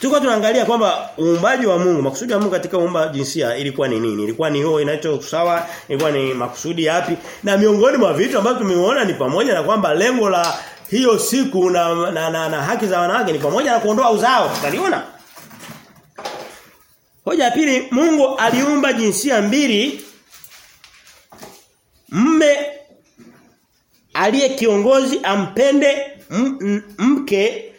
Tuko tunaangalia kwamba uumbaji wa Mungu, makusudi ya Mungu katika uumba jinsia ilikuwa ni nini? Ilikuwa ni hiyo inaitwa sawa, ilikuwa ni makusudi yapi? Na miongoni mwa vitu ambavyo tumeona ni pamoja na kwamba lengo la hiyo siku na, na, na, na haki za wanawake ni pamoja na kuondoa uzao. Tutaliona. Hoja ya pili, Mungu aliumba jinsia mbili mme aliye kiongozi ampende mke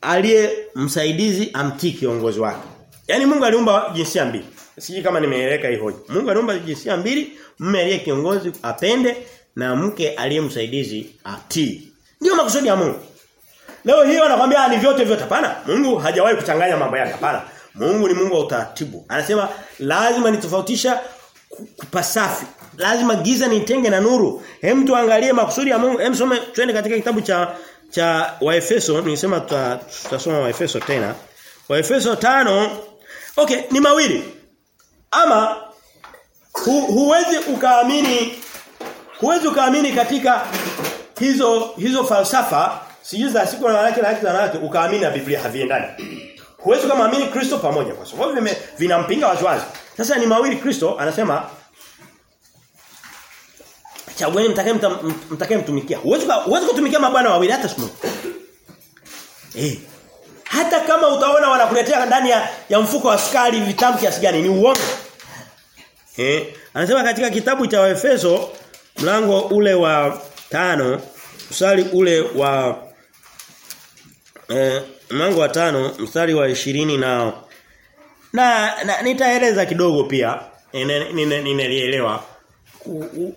aliye msaidizi amtii kiongozi wake. Yaani Mungu aliumba jinsia mbili. Siji kama nimeeleka hii hoja. Mungu aliumba jinsia mbili, mme aliye kiongozi apende na mke aliye msaidizi atii. Ndio makusudi ya Mungu. Leo hii wanakuambia ni vyote vyote hapana. Mungu hajawahi kuchanganya mambo yake hapana. Mungu ni Mungu wa utaratibu. Anasema lazima nitofautisha kupasafi. Lazima giza nitenge na nuru. Hem tuangalie makusudi ya Mungu. Hem some twende katika kitabu cha cha Waefeso, nilisema tutasoma tuta Waefeso tena. Waefeso tano Okay, ni mawili. Ama hu, huwezi ukaamini huwezi ukaamini katika hizo hizo falsafa sijui za siku na wanawake na haki za wanawake ukaamini na Biblia haviendani. Huwezi kumwamini Kristo pamoja kwa sababu vime vinampinga waziwazi. Sasa ni mawili Kristo anasema chagueni mtakaye mtakaye mtumikia. Huwezi huwezi kutumikia mabwana wawili hata siku Eh. Hata kama utaona wanakuletea ndani ya, ya mfuko wa sukari vitamu kiasi gani ni uongo. Eh. Anasema katika kitabu cha Waefeso mlango ule wa tano mstari ule wa eh, mlango wa tano mstari wa ishirini na na, na nitaeleza kidogo pia ninalielewa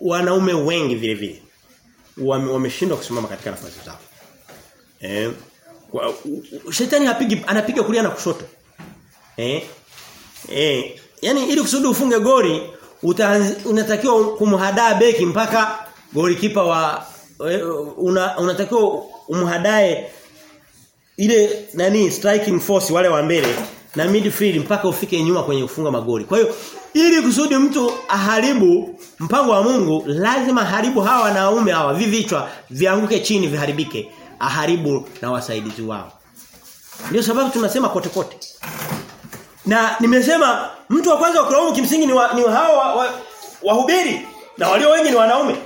wanaume wengi vile vile wameshindwa kusimama katika nafasi zao. Eh kwa, shetani hapigi anapiga kulia na kushoto. Eh? Eh, yani ili kusudi ufunge goli unatakiwa kumhadaa beki mpaka golikipa wa una, unatakiwa umhadae ile nani striking force wale wa mbele na midfield mpaka ufike nyuma kwenye kufunga magoli. Kwa hiyo ili kusudi mtu aharibu mpango wa Mungu lazima haribu hawa wanaume hawa vivichwa vianguke chini viharibike aharibu na wasaidizi wao. Ndio sababu tunasema kote kote. Na nimesema mtu wa kwanza wa kulaumu kimsingi ni, wa, ni hawa wahubiri wa, wa na walio wengi ni wanaume.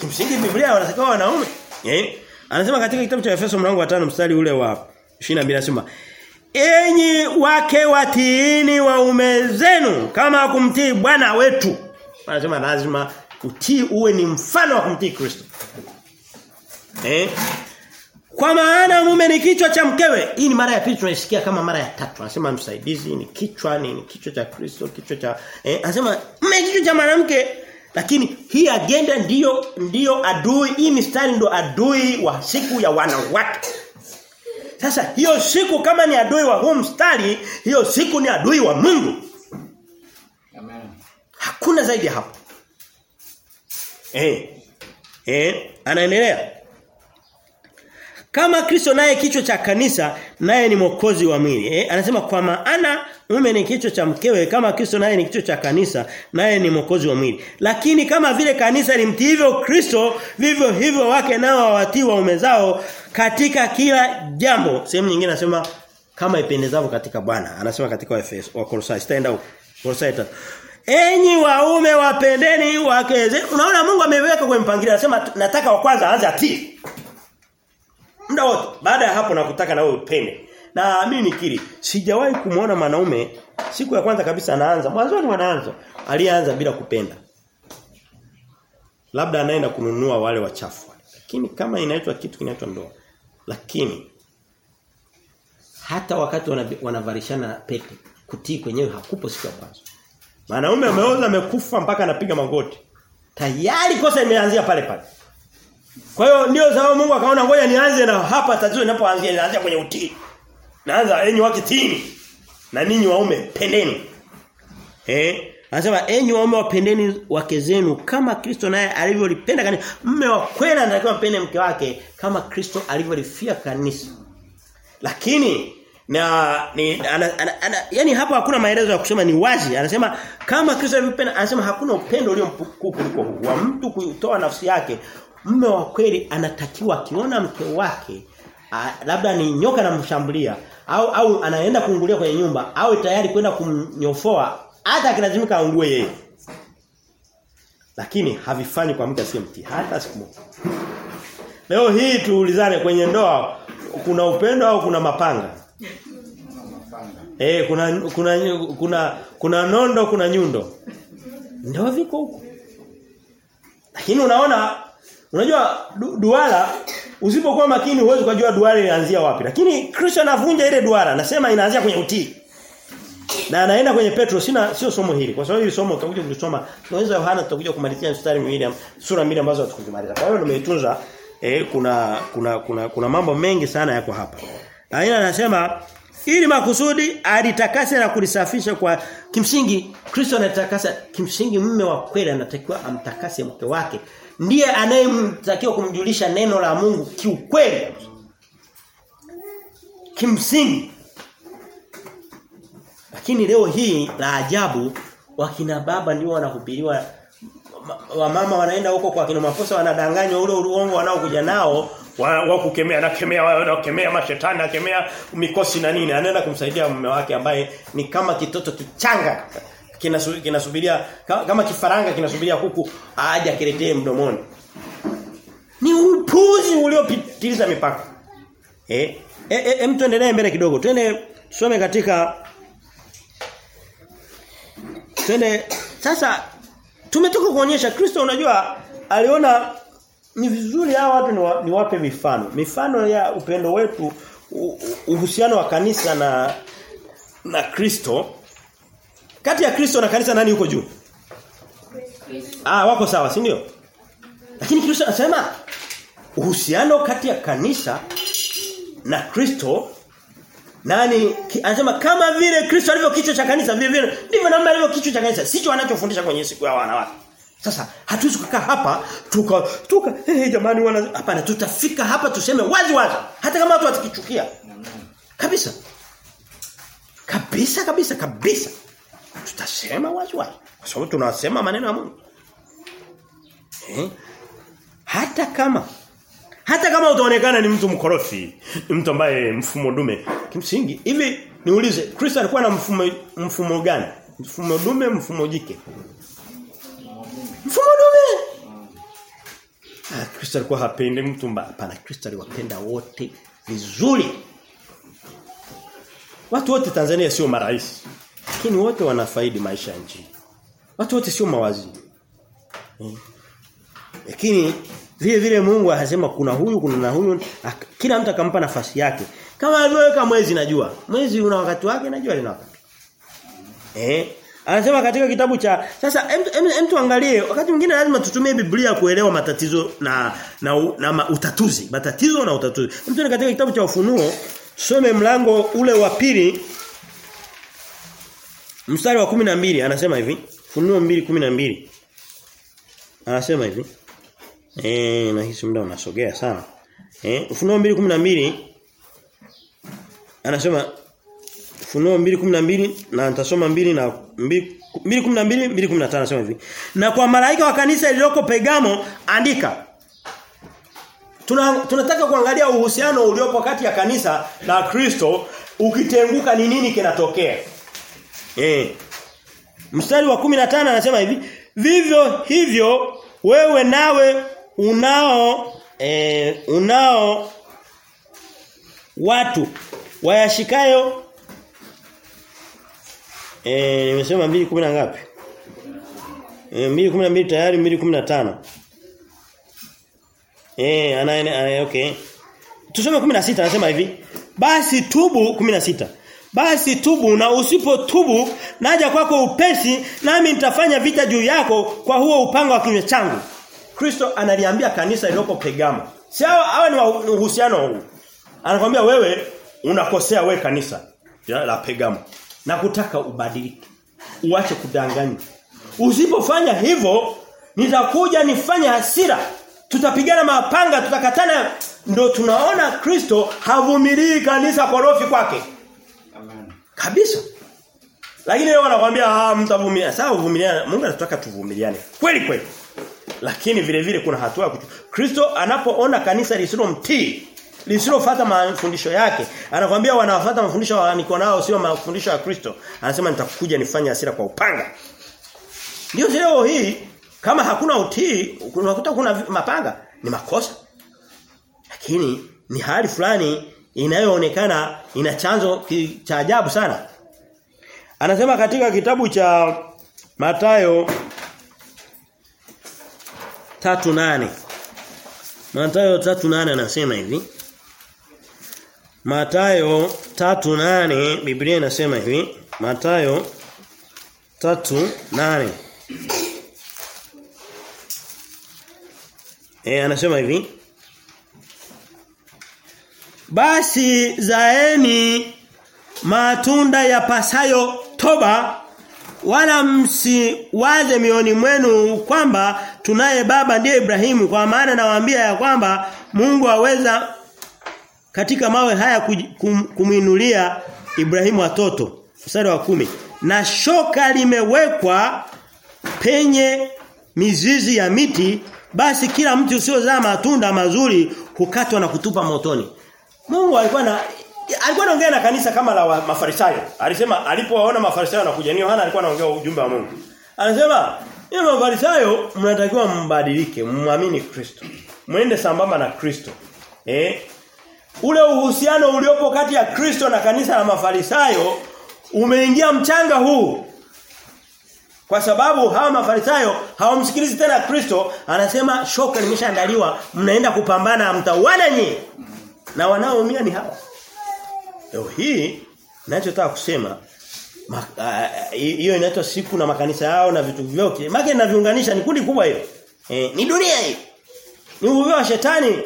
Kimsingi Biblia wanasema wanaume. Eh? Anasema katika kitabu cha Efeso mlango wa 5 mstari ule wa 22 anasema Enyi wake watiini waume zenu kama kumtii Bwana wetu. Anasema lazima utii uwe ni mfano wa kumtii Kristo. Eh? Kwa maana mume ni kichwa cha mkewe. Hii ni mara ya pili tunaisikia kama mara ya tatu. Anasema msaidizi ni kichwa ni kichwa cha Kristo, kichwa cha eh anasema mume kichwa cha mwanamke. Lakini hii agenda ndiyo ndiyo adui, hii mistari ndio adui wa siku ya wanawake. Sasa hiyo siku kama ni adui wa huu mstari, hiyo siku ni adui wa Mungu. Amen. Hakuna zaidi hapo. Eh. Eh, anaendelea. Kama Kristo naye kichwa cha kanisa naye ni mwokozi wa mwili. Eh, anasema kwa maana mume ni kichwa cha mkewe kama Kristo naye ni kichwa cha kanisa naye ni mwokozi wa mwili. Lakini kama vile kanisa limtii hivyo Kristo vivyo hivyo wake nao wawatii waume zao katika kila jambo. Sehemu nyingine anasema kama ipendezavyo katika Bwana. Anasema katika Waefeso wa Kolosai stand up. Kolosai Enyi waume wapendeni wake zenu. Unaona Mungu ameweka kwenye mpangilio anasema nataka wa kwanza aanze atii. Muda wote. Baada ya hapo nakutaka na wewe upende. Na mimi nikiri, sijawahi kumuona mwanaume siku ya kwanza kabisa anaanza. Mwanzoni wanaanza. Alianza bila kupenda. Labda anaenda kununua wale wachafu. Lakini kama inaitwa kitu kinaitwa ndoa. Lakini hata wakati wanavarishana pete kutii kwenyewe hakupo siku ya kwanza. Mwanaume ameoza amekufa mpaka anapiga magoti. Tayari kosa imeanzia pale pale. Kwa hiyo ndio sababu Mungu akaona ngoja nianze na hapa tatizo linapoanzia linaanza kwenye utii. Naanza enyi wake tini. Na ninyi waume pendeni. Eh? Anasema enyi waume wapendeni wake zenu kama Kristo naye alivyolipenda kanisa. Mume wa kweli anatakiwa mpende mke wake kama Kristo alivyolifia kanisa. Lakini na ni ana, ana, ana, yani hapa hakuna maelezo ya kusema ni wazi. Anasema kama Kristo alivyopenda anasema hakuna upendo ulio mkuu kuliko huu. Wa mtu kutoa nafsi yake. Mme wa kweli anatakiwa akiona mke wake a, labda ni nyoka anamshambulia au au anaenda kuungulia kwenye nyumba au tayari kwenda kumnyofoa hata akilazimika aungue yeye. Lakini havifanyi kwa mke asiye mtii hata siku moja. Leo hii tuulizane kwenye ndoa kuna upendo au kuna mapanga? Eh kuna kuna kuna kuna nondo kuna nyundo. Ndio viko huko. Lakini unaona unajua du, duara usipokuwa makini huwezi kujua duara inaanzia wapi. Lakini Kristo anavunja ile duara, anasema inaanzia kwenye utii. Na anaenda kwenye Petro sina sio somo hili. Kwa sababu hili somo tutakuja kulisoma. Tunaweza Yohana tutakuja kumalizia mstari miwili sura mbili ambazo hatukuzimaliza. Kwa hiyo nimeitunza eh, kuna kuna kuna kuna mambo mengi sana yako hapa. Na yeye anasema ili makusudi alitakase na kulisafisha kwa kimsingi Kristo anatakasa kimsingi mume wa kweli anatakiwa amtakase mke wake ndiye anayemtakiwa kumjulisha neno la Mungu kiukweli kimsingi. Lakini leo hii la ajabu wakina baba ndio wanahubiriwa. Wamama wanaenda huko kwa kina mafusa wanadanganywa ule uongo wanaokuja nao wa, wa kukemea na kemea wanakemea mashetani na kemea mikosi na nini. Anaenda kumsaidia mume wake ambaye ni kama kitoto kichanga kinasubiria kina kama kifaranga kinasubiria kuku aje akiletee mdomoni ni upuzi uliopitiliza mipaka eh eh, eh, eh mbele kidogo twende tusome katika twende sasa tumetoka kuonyesha Kristo unajua aliona ni vizuri hawa watu ni, wa, ni wape mifano. Mifano ya upendo wetu uhusiano wa kanisa na na Kristo. Kati ya Kristo na kanisa nani yuko juu? Ah, wako sawa, si ndio? Lakini Kristo anasema uhusiano kati ya kanisa na Kristo nani anasema kama vile Kristo alivyo kichwa cha kanisa vile vile ndivyo namna alivyo kichwa cha kanisa. Sicho anachofundisha kwenye siku ya wanawake. Sasa hatuwezi kukaa hapa tuka tuka hey, jamani wana hapana tutafika hapa tuseme wazi wazi hata kama watu watakichukia. Kabisa. Kabisa kabisa kabisa tutasema wazi wazi kwa sababu tunasema maneno ya Mungu eh? hata kama hata kama utaonekana ni mtu mkorofi, ni mtu ambaye mfumo dume. Kimsingi, hivi niulize, Kristo alikuwa na mfumo mfumo gani? Mfumo dume, mfumo jike? Mfumo dume. Ah, alikuwa hapendi mtu mbaya. Hapana, Kristo aliwapenda wote vizuri. Watu wote Tanzania sio marais. Lakini wote wanafaidi maisha ya nchi. Watu wote sio mawazi. Lakini vile vile Mungu anasema kuna huyu kuna na huyu kila mtu akampa nafasi yake. Kama alivyoweka mwezi najua. Mwezi una wakati wake najua lina wakati. Eh? Anasema katika kitabu cha sasa hem tuangalie wakati mwingine lazima tutumie Biblia kuelewa matatizo na na, na, na utatuzi, matatizo na utatuzi. Mtu katika kitabu cha Ufunuo tusome mlango ule wa pili mstari wa 12 anasema hivi. Funuo 2:12. Anasema hivi. Eh nahisi muda unasogea sana. Eh Ufunuo 2:12 anasema Ufunuo 2:12 na nitasoma 2 na 2:12 2:15 anasema hivi. Na kwa malaika wa kanisa iliyoko Pegamo andika. Tuna, tunataka kuangalia uhusiano uliopo kati ya kanisa na Kristo ukitenguka ni nini kinatokea. Eh. Mstari wa 15 anasema hivi, vivyo hivyo wewe nawe unao eh, unao watu wayashikayo eh nimesema 2:10 na ngapi? Eh 2:12 tayari 2:15. Eh ana okay. Tusome 16 anasema hivi. Basi tubu 16. Basi tubu na usipotubu naja kwako upesi nami nitafanya vita juu yako kwa huo upanga wa kinywa changu. Kristo analiambia kanisa lililoko Pegamo. Si hawa ni uhusiano huu. Anakwambia wewe unakosea we kanisa la Pegamo. Na kutaka ubadilike. Uache kudanganya. Usipofanya hivyo nitakuja nifanye hasira. Tutapigana mapanga, tutakatana ndio tunaona Kristo havumilii kanisa korofi kwake. Kabisa. Lakini leo wanakuambia ah mtavumilia. Sawa uvumiliane. Mungu anataka tuvumiliane. Kweli kweli. Lakini vile vile kuna hatua ya. Kristo anapoona kanisa lisilomtii, lisilofuata mafundisho yake, anakuambia wanafuata mafundisho wa niko nao sio mafundisho ya Kristo. Anasema nitakuja nifanye hasira kwa upanga. Ndio leo hii kama hakuna utii, unakuta kuna mapanga, ni makosa. Lakini ni hali fulani inayoonekana ina chanzo cha ajabu sana. Anasema katika kitabu cha Matayo tatu nane. Matayo tatu nane anasema hivi. Matayo tatu nane Biblia inasema hivi. Matayo tatu nane. Eh anasema hivi Basi zaeni matunda ya pasayo toba wala msiwaze mioni mwenu kwamba tunaye baba ndiye Ibrahimu kwa maana nawaambia ya kwamba Mungu aweza katika mawe haya kumuinulia Ibrahimu watoto. Mstari wa kumi. Na shoka limewekwa penye mizizi ya miti basi kila mti usiozaa matunda mazuri hukatwa na kutupa motoni Mungu alikuwa na alikuwa anaongea na kanisa kama la Mafarisayo. Alisema alipowaona Mafarisayo wanakuja ni Yohana alikuwa anaongea ujumbe wa Mungu. Anasema, "Ni Mafarisayo mnatakiwa mbadilike, muamini Kristo. Mwende sambamba na Kristo." Eh? Ule uhusiano uliopo kati ya Kristo na kanisa la Mafarisayo umeingia mchanga huu. Kwa sababu hawa Mafarisayo hawamsikilizi tena Kristo, anasema shoka limeshaandaliwa, mnaenda kupambana mtauana nyinyi. Na wanaoumia ni hawa. Leo hii ninachotaka kusema hiyo uh, hiyo inaitwa siku na makanisa yao na vitu vyote. Maana inaviunganisha ni kundi kubwa hilo. Eh, ni dunia hii. Ni uvuvio wa shetani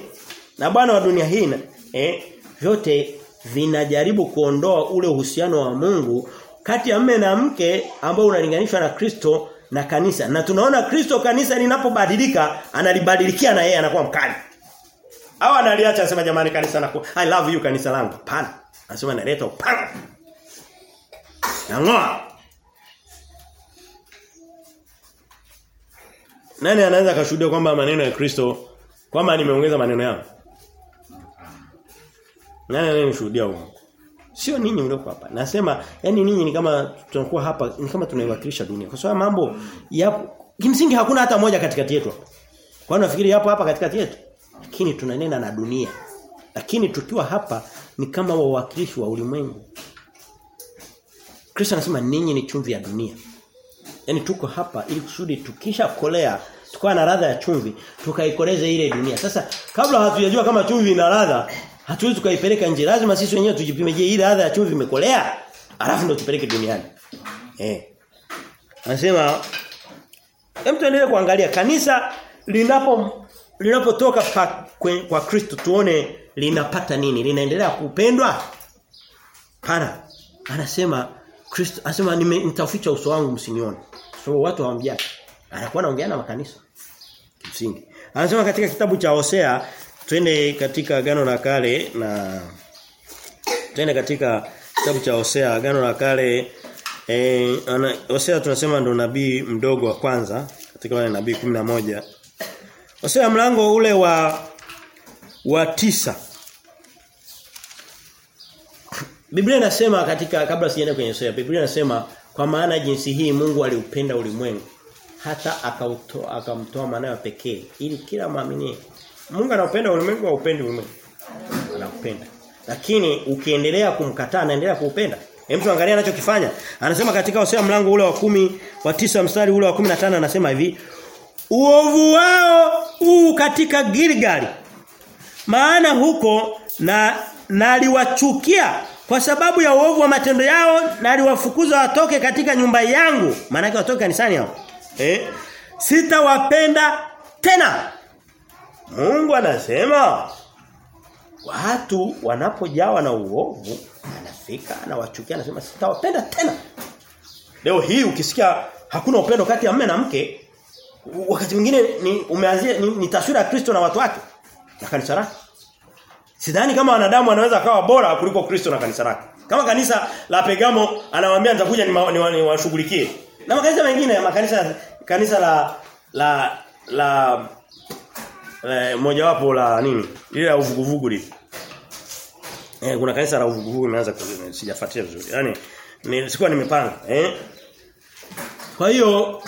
na bwana wa dunia hii na eh, vyote vinajaribu kuondoa ule uhusiano wa Mungu kati ya mme na mke ambao unalinganishwa na Kristo na kanisa. Na tunaona Kristo kanisa linapobadilika analibadilikia na yeye anakuwa mkali. Au analiacha anasema jamani kanisa lako I love you kanisa langu. Hapana. Anasema naleta upanga. Nangoa. Nani anaweza kashuhudia kwamba maneno ya Kristo kwamba nimeongeza maneno yangu? Nani anayeshuhudia huko? Sio ninyi mlioko hapa. Nasema yani ninyi ni kama tunakuwa hapa ni kama tunaiwakilisha dunia. Kwa sababu mambo yapo kimsingi hakuna hata moja katikati yetu. Kwa nini nafikiri yapo hapa katikati yetu? Lakini tunanena na dunia. Lakini tukiwa hapa ni kama wawakilishi wa ulimwengu. Kristo anasema ninyi ni chumvi ya dunia. Yaani tuko hapa ili kusudi tukisha kolea tukawa na ladha ya chumvi tukaikoleze ile dunia. Sasa kabla hatujajua kama chumvi ina ladha hatuwezi tukaipeleka nje. Lazima sisi wenyewe tujipime je ile ladha ya chumvi imekolea alafu ndio tupeleke duniani. Eh. Anasema Hem tuendelee kuangalia kanisa linapo linapotoka kwa Kristo tuone linapata nini? Linaendelea kupendwa? Pana. Anasema Kristo anasema nitaficha uso wangu msinione. So watu hawamjia. Anakuwa anaongea na makanisa. Kimsingi. Anasema katika kitabu cha Hosea twende katika agano la kale na twende katika kitabu cha Hosea agano la kale eh ana, Hosea tunasema ndo nabii mdogo wa kwanza katika wale nabii 11 Hosea mlango ule wa wa tisa Biblia inasema katika kabla sijaenda kwenye sura Biblia inasema kwa maana jinsi hii Mungu aliupenda ulimwengu hata akautoa akamtoa mwanawe pekee ili kila muamini Mungu anaupenda ulimwengu au upendi ulimwengu anaupenda lakini ukiendelea kumkataa anaendelea kuupenda Hem tuangalia anachokifanya. Anasema katika Hosea mlango ule wa kumi wa tisa mstari ule wa 15 anasema hivi. Uovu wao huu katika Gilgali. Maana huko na naliwachukia kwa sababu ya uovu wa matendo yao naliwafukuza watoke katika nyumba yangu. Maana yake watoke kanisani hao. Eh? Sitawapenda tena. Mungu anasema watu wanapojawa na uovu anafika anawachukia anasema sitawapenda tena. Leo hii ukisikia hakuna upendo kati ya mume na mke wakati mwingine ni umeanzia ni, ni taswira ya Kristo na watu wake na kanisa lake Sidhani kama wanadamu anaweza akawa bora kuliko Kristo na kanisa lake. Kama kanisa la Pegamo anawaambia nitakuja niwashughulikie. Ni, ni, ni na makanisa mengine makanisa kanisa la la la eh, mojawapo la nini? Ile ya uvuguvugu lile. Eh kuna kanisa la uvuguvugu nimeanza sijafuatia vizuri. Yaani ni sikuwa nimepanga, eh? Kwa hiyo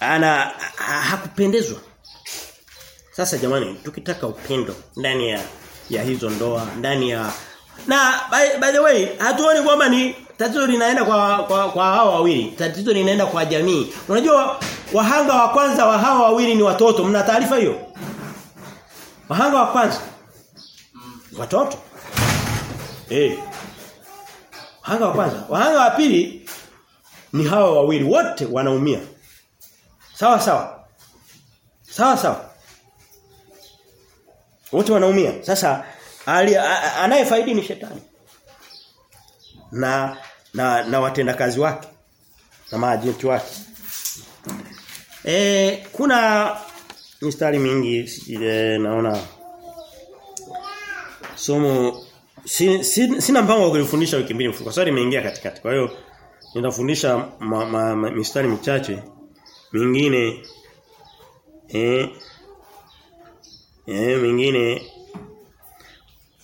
ana ha, hakupendezwa. Sasa jamani tukitaka upendo ndani ya ya hizo ndoa ndani ya na by, by the way hatuoni kwamba ni tatizo linaenda kwa kwa, kwa hawa wawili. Tatizo linaenda kwa jamii. Unajua wahanga wa kwanza wa hawa wawili ni watoto. Mna taarifa hiyo? Wahanga wa kwanza? Watoto? Eh. Hey. wahanga wa kwanza. Wahanga wa pili ni hawa wawili. Wote wanaumia. Sawa sawa. Sawa sawa wote wanaumia. Sasa anayefaidi ni shetani. Na na na watendakazi wake na maajenti wake. E, kuna mistari mingi ile naona somo si, si, sina mpango wa kulifundisha wiki mbili mfuko. Swali imeingia katikati. Kwa hiyo nitafundisha mistari michache mingine eh Eh mingine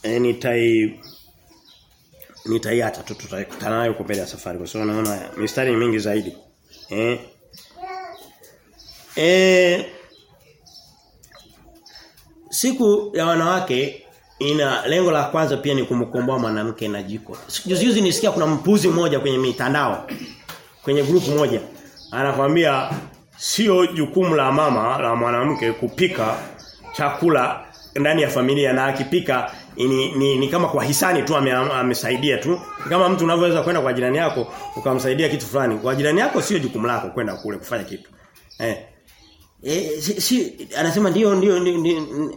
eh nitai nitaiacha tu tutakutana nayo kwa ya safari kwa sababu naona mistari mingi zaidi. Eh Eh siku ya wanawake ina lengo la kwanza pia ni kumkomboa mwanamke na jiko. Juzi juzi nisikia kuna mpuzi mmoja kwenye mitandao kwenye grupu moja anakwambia sio jukumu la mama la mwanamke kupika chakula ndani ya familia na akipika ni, ni, ni kama kwa hisani tu amesaidia tu. Kama mtu unavyoweza kwenda kwa jirani yako ukamsaidia kitu fulani. Kwa jirani yako sio jukumu lako kwenda kule kufanya kitu. Eh. E, si, si anasema ndio ndio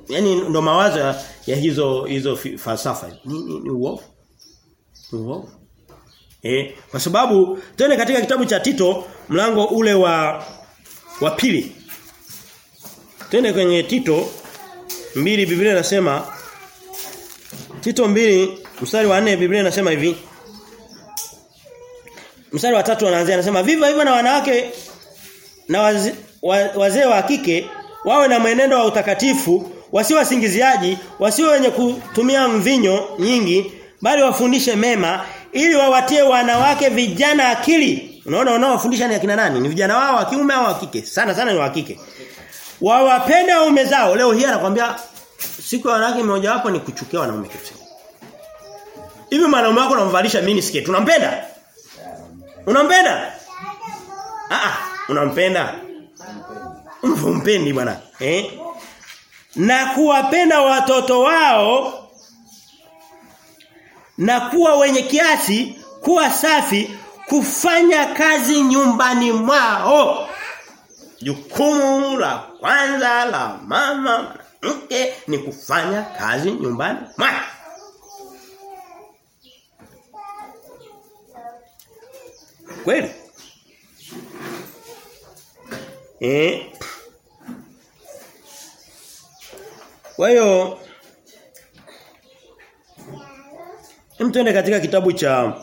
yani ndo mawazo ya, hizo hizo falsafa. Ni, ni, ni uovu. Ni uovu. Eh kwa sababu tena katika kitabu cha Tito mlango ule wa wa pili. Twende kwenye Tito mbili Biblia inasema Tito mbili mstari wa 4 Biblia inasema hivi. Mstari wa tatu anaanzia anasema viva hivyo na wanawake na wazee waze wa kike wawe na mwenendo wa utakatifu wasiwe wasingiziaji wasiwe wenye kutumia mvinyo nyingi bali wafundishe mema ili wawatie wanawake vijana akili. Unaona wanaowafundisha ni akina nani? Ni vijana wao wa kiume au wa kike? Sana sana ni wa kike wawapende waume zao. Leo hii anakuambia siku ya wanawake mmoja wapo ni kuchukia wanaume kitu hivi mwanaume wako unamvalisha mini skirt unampenda unampenda? Ah ah unampenda? Umpendi bwana eh? Na kuwapenda watoto wao na kuwa wenye kiasi kuwa safi kufanya kazi nyumbani mwao jukumu la kwanza la mama mke ni kufanya kazi nyumbani mwake. kweli eh kwa hiyo mtende katika kitabu cha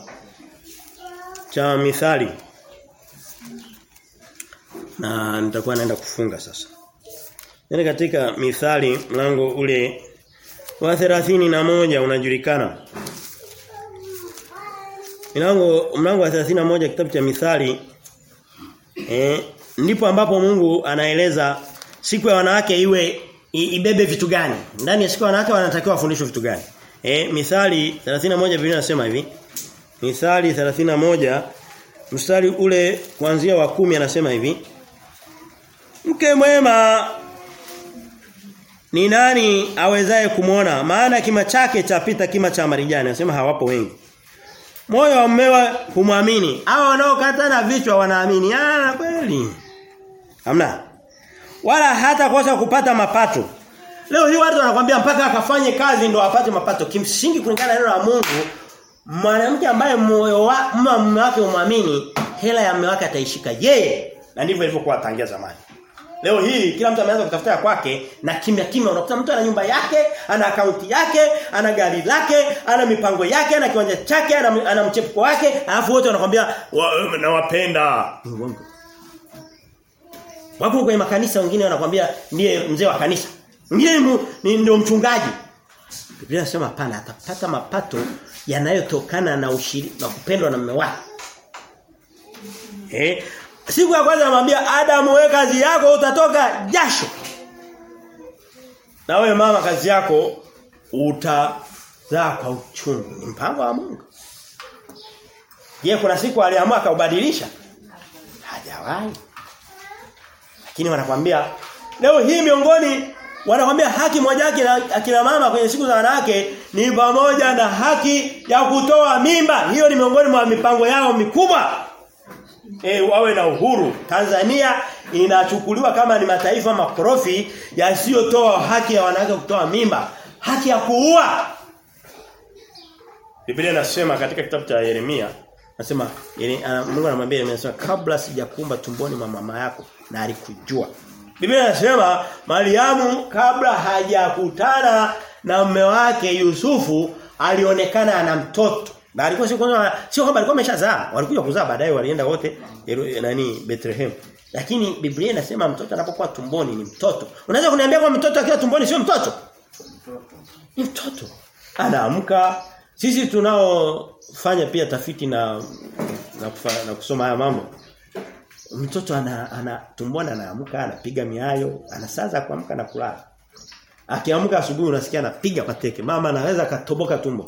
cha Mithali. Na nitakuwa naenda kufunga sasa. Yaani katika Mithali mlango ule wa na moja unajulikana. Mlango mlango wa 31 kitabu cha Mithali eh ndipo ambapo Mungu anaeleza siku ya wanawake iwe ibebe vitu gani? Ndani ya siku ya wanawake wanatakiwa wafundishwe vitu gani? Eh Mithali 31 Biblia inasema hivi. Mithali 31 mstari ule kuanzia wa kumi anasema hivi. Mke mwema ni nani awezaye kumwona? Maana kima chake chapita kima cha marijani. Anasema hawapo wengi. Moyo wa mmewa humwamini. Hao wanaokatana vichwa wanaamini. Ah kweli. Hamna. Wala hata kosa kupata mapato. Leo hii watu wanakuambia mpaka akafanye kazi ndo apate mapato. Kimsingi kulingana na neno la Mungu mwanamke ambaye moyo wa mume wake umwamini hela ya mume wake ataishika yeye. Na ndivyo ilivyokuwa tangia zamani Leo hii kila mtu ameanza kutafuta ya kwake na kimya kimya unakuta mtu ana nyumba yake, ana akaunti yake, ana gari lake, ana mipango yake, ana kiwanja chake, ana, ana mchepuko wake, alafu wote wanakuambia wa, nawapenda. Uongo. Wapo kwenye makanisa wengine wanakuambia ndiye mzee wa kanisa. Mwingine ni ndio mchungaji. Biblia inasema hapana atapata mapato yanayotokana na ushiriki na kupendwa na mume wake. Eh, Siku ya kwanza anamwambia Adamu wewe kazi yako utatoka jasho. Na wewe mama kazi yako utazaa kwa uchungu. Ni mpango wa Mungu. Je, kuna siku aliamua akaubadilisha? Hajawahi. Lakini wanakwambia leo hii miongoni wanakwambia haki moja yake akina mama kwenye siku za wanawake ni pamoja na haki ya kutoa mimba. Hiyo ni miongoni mwa mipango yao mikubwa e, wawe na uhuru. Tanzania inachukuliwa kama ni mataifa makorofi yasiyotoa haki ya wanawake kutoa mimba, haki ya kuua. Biblia inasema katika kitabu cha Yeremia nasema Mungu anamwambia Yeremia kabla sijakumba tumboni mwa mama yako na alikujua. Biblia inasema Mariamu kabla hajakutana na mume wake Yusufu alionekana ana mtoto. Na alikuwa sio kwanza sio kwamba alikuwa ameshazaa, walikuja kuzaa baadaye walienda wote nani Bethlehem. Lakini Biblia inasema mtoto anapokuwa tumboni ni mtoto. Unaweza kuniambia kwamba mtoto akiwa tumboni sio mtoto? Ni mtoto. Anaamka. Sisi tunaofanya pia tafiti na na, kufa, na kusoma haya mambo. Mtoto ana, ana tumboni anaamka, anapiga miayo, anasaza kuamka na kulala. Akiamka asubuhi unasikia anapiga pateke. Mama anaweza katoboka tumbo.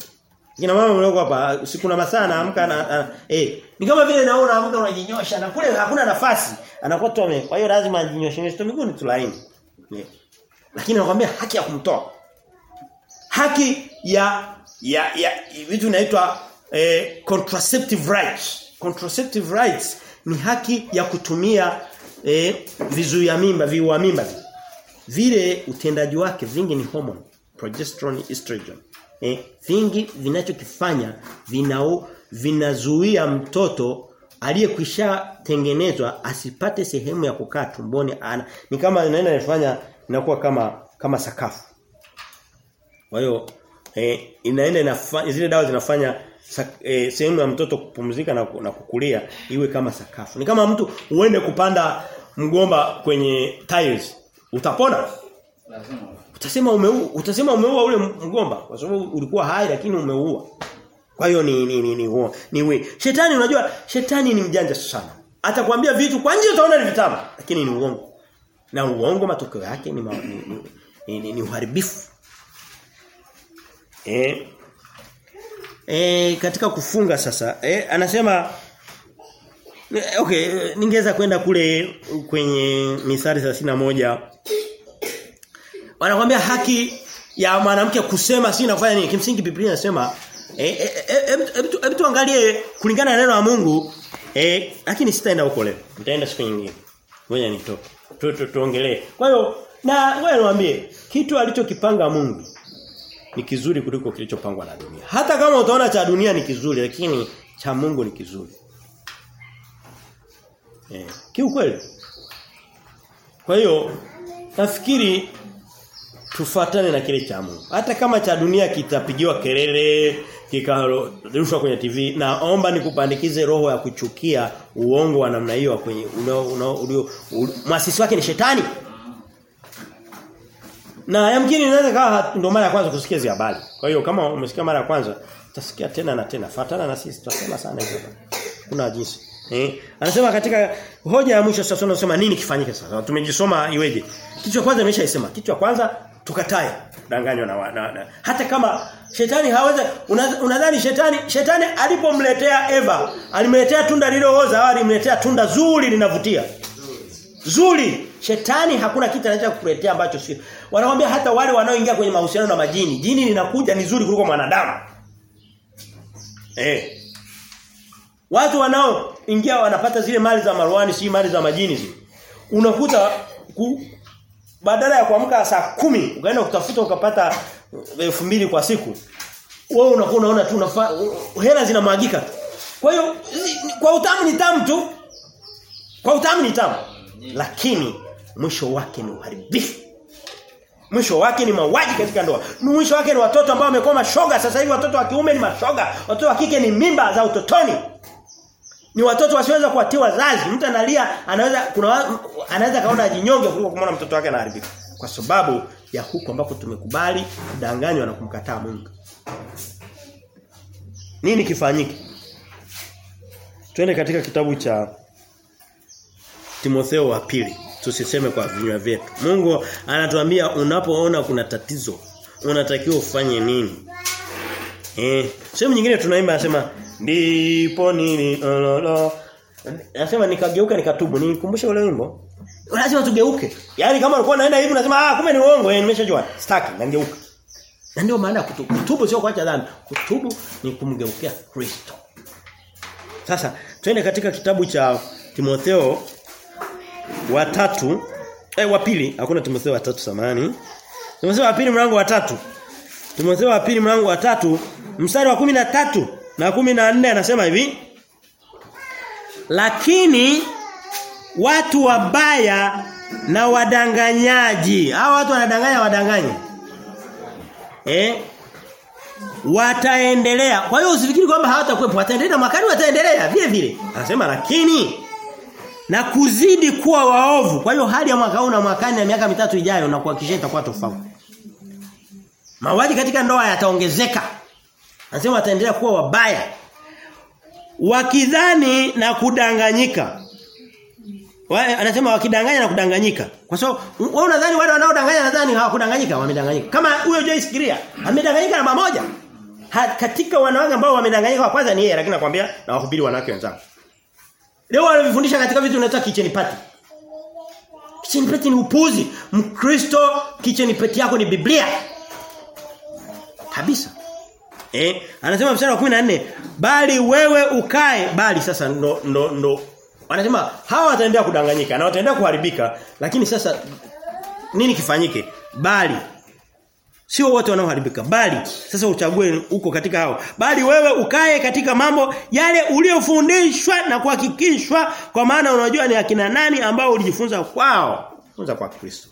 Kina mama mloko hapa siku na masaa anaamka na eh ni kama vile naona amka unajinyosha na kule hakuna nafasi anakuwa tu ame kwa hiyo lazima ajinyoshe nyoshe miguuni tu laini. Yeah. Lakini anakuambia haki ya kumtoa. Haki ya ya ya vitu inaitwa eh, contraceptive rights. Contraceptive rights ni haki ya kutumia eh, vizuia mimba, viua mimba. Vile utendaji wake vingi ni hormone, progesterone, estrogen eh, vingi vinachokifanya vinao vinazuia mtoto aliyekwisha tengenezwa asipate sehemu ya kukaa tumboni. Ana ni kama inaenda inafanya inakuwa kama kama sakafu. Kwa hiyo eh, inaenda inafanya zile dawa zinafanya eh, sehemu ya mtoto kupumzika na, na kukulia iwe kama sakafu. Ni kama mtu uende kupanda mgomba kwenye tiles. Utapona? Lazima Utasema umeua, utasema umeua ule mgomba kwa sababu ulikuwa hai lakini umeua. Kwa hiyo ni ni ni ni, huo. ni we. Shetani unajua shetani ni mjanja sana. Atakwambia vitu kwa nje utaona ni vitamu lakini ni uongo. Na uongo matokeo yake ni, ma, ni, ni, ni, ni, ni uharibifu. Eh Eh katika kufunga sasa eh anasema okay ningeweza kwenda kule kwenye Mithali 31 wanakuambia haki ya mwanamke kusema si inafanya nini? Kimsingi Biblia inasema eh hebu e, e, tuangalie kulingana na neno la Mungu. Eh lakini sitaenda huko leo. Nitaenda siku nyingine. Ngoja nitoke. Tu, tu, tuongelee. Kwa hiyo na wewe niwaambie kitu alichokipanga Mungu ni kizuri kuliko kilichopangwa na dunia. Hata kama utaona cha dunia ni kizuri lakini cha Mungu ni kizuri. Eh kiukweli. Kwa hiyo nafikiri tufuatane na kile cha Mungu. Hata kama cha dunia kitapigiwa kelele, kikarushwa kwenye TV, naomba nikupandikize roho ya kuchukia uongo wa namna hiyo kwenye unao ulio mwasisi wake ni shetani. Na yamkini inaweza kawa ndio mara ya kwanza kusikia hizo habari. Kwa hiyo kama umesikia mara ya kwanza, utasikia tena na tena. Fuatana na sisi tutasema sana hivyo. Kuna jinsi. Eh? Anasema katika hoja ya mwisho sasa tunasema nini kifanyike sasa? Tumejisoma iweje? Kitu cha kwanza nimeshaisema. Kitu cha kwanza tukatae danganywa na, na, na hata kama shetani hawezi unadhani shetani shetani alipomletea Eva alimletea tunda lililooza au alimletea tunda zuri linavutia zuri Shetani hakuna kitu anaweza kukuletea ambacho sio. Wanakwambia hata wale wanaoingia kwenye mahusiano na majini, jini linakuja ni zuri kuliko mwanadamu. Eh. Watu wanaoingia wanapata zile mali za marwani si mali za majini zile. Unakuta ku, badala ya kuamka saa kumi ukaenda kutafuta ukapata elfu mbili kwa siku. Wewe unakuwa unaona tu unafa, hela zinamwagika. Kwa hiyo kwa utamu ni tamu tu. Kwa utamu ni tamu. Lakini mwisho wake ni uharibifu. Mwisho wake ni mauaji katika ndoa. Mwisho wake ni watoto ambao wamekuwa mashoga. Sasa hivi watoto wa kiume ni mashoga. Watoto wa kike ni mimba za utotoni. Ni watoto wasiweza kuatiwa wazazi. Mtu analia, anaweza kuna anaweza kaona jinyonge kuliko kumwona mtoto wake anaharibika. Kwa sababu ya huko ambako tumekubali kudanganywa na kumkataa Mungu. Nini kifanyike? Twende katika kitabu cha Timotheo wa pili. Tusiseme kwa vinywa vyetu. Mungu anatuambia unapoona kuna tatizo, unatakiwa ufanye nini? Eh, sehemu nyingine tunaimba anasema ndipo nini lolo. Anasema nikageuka nikatubu. Nikumbushe ule wimbo. Lazima tugeuke. Yaani kama ulikuwa unaenda hivi unasema ah kumbe ni uongo, eh nimeshajua. Sitaki, nangeuka. Na ndio maana kutubu. Kutubu sio kuacha dhambi. Kutubu ni kumgeukia Kristo. Sasa twende katika kitabu cha Timotheo wa tatu eh wa pili hakuna Timotheo wa tatu samani Timotheo wa pili mlango wa tatu Timotheo wa pili mlango wa tatu mstari wa kumi na tatu na kumi na nne anasema hivi Lakini watu wabaya na wadanganyaji. Hao watu wanadanganya wadanganye eh? Wataendelea. Kwa hiyo usifikiri kwamba hawatakuepo wataendelea makali wataendelea. Vile vile. Anasema lakini na kuzidi kuwa waovu. Kwa hiyo hali ya mwaka huu na mwakani na miaka mitatu ijayo na kuhakikisha itakuwa tofauti. mawaji katika ndoa yataongezeka. Anasema wataendelea kuwa wabaya. Wakidhani na kudanganyika. Anasema wakidanganya na kudanganyika. Kwa sababu wewe unadhani wale wanaodanganya nadhani hawakudanganyika, wamedanganyika. Kama huyo Joyce Kiria amedanganyika namba moja. Ha, katika wanawake ambao wamedanganyika wa kwanza ni yeye lakini nakwambia na wahubiri wanawake wenzangu. Leo wanavifundisha katika vitu vinaitwa kitchen party. Kitchen party ni upuzi. Mkristo kitchen party yako ni Biblia. Kabisa. Eh, anasema mstari wa 14, bali wewe ukae, bali sasa ndo ndo ndo anasema hawa wataendelea kudanganyika na wataendelea kuharibika, lakini sasa nini kifanyike? Bali Sio wote wanaoharibika bali sasa uchague uko katika hao. Bali wewe ukae katika mambo yale uliyofundishwa na kuhakikishwa kwa maana unajua ni akina nani ambao ulijifunza kwao. Funza kwa Kristo.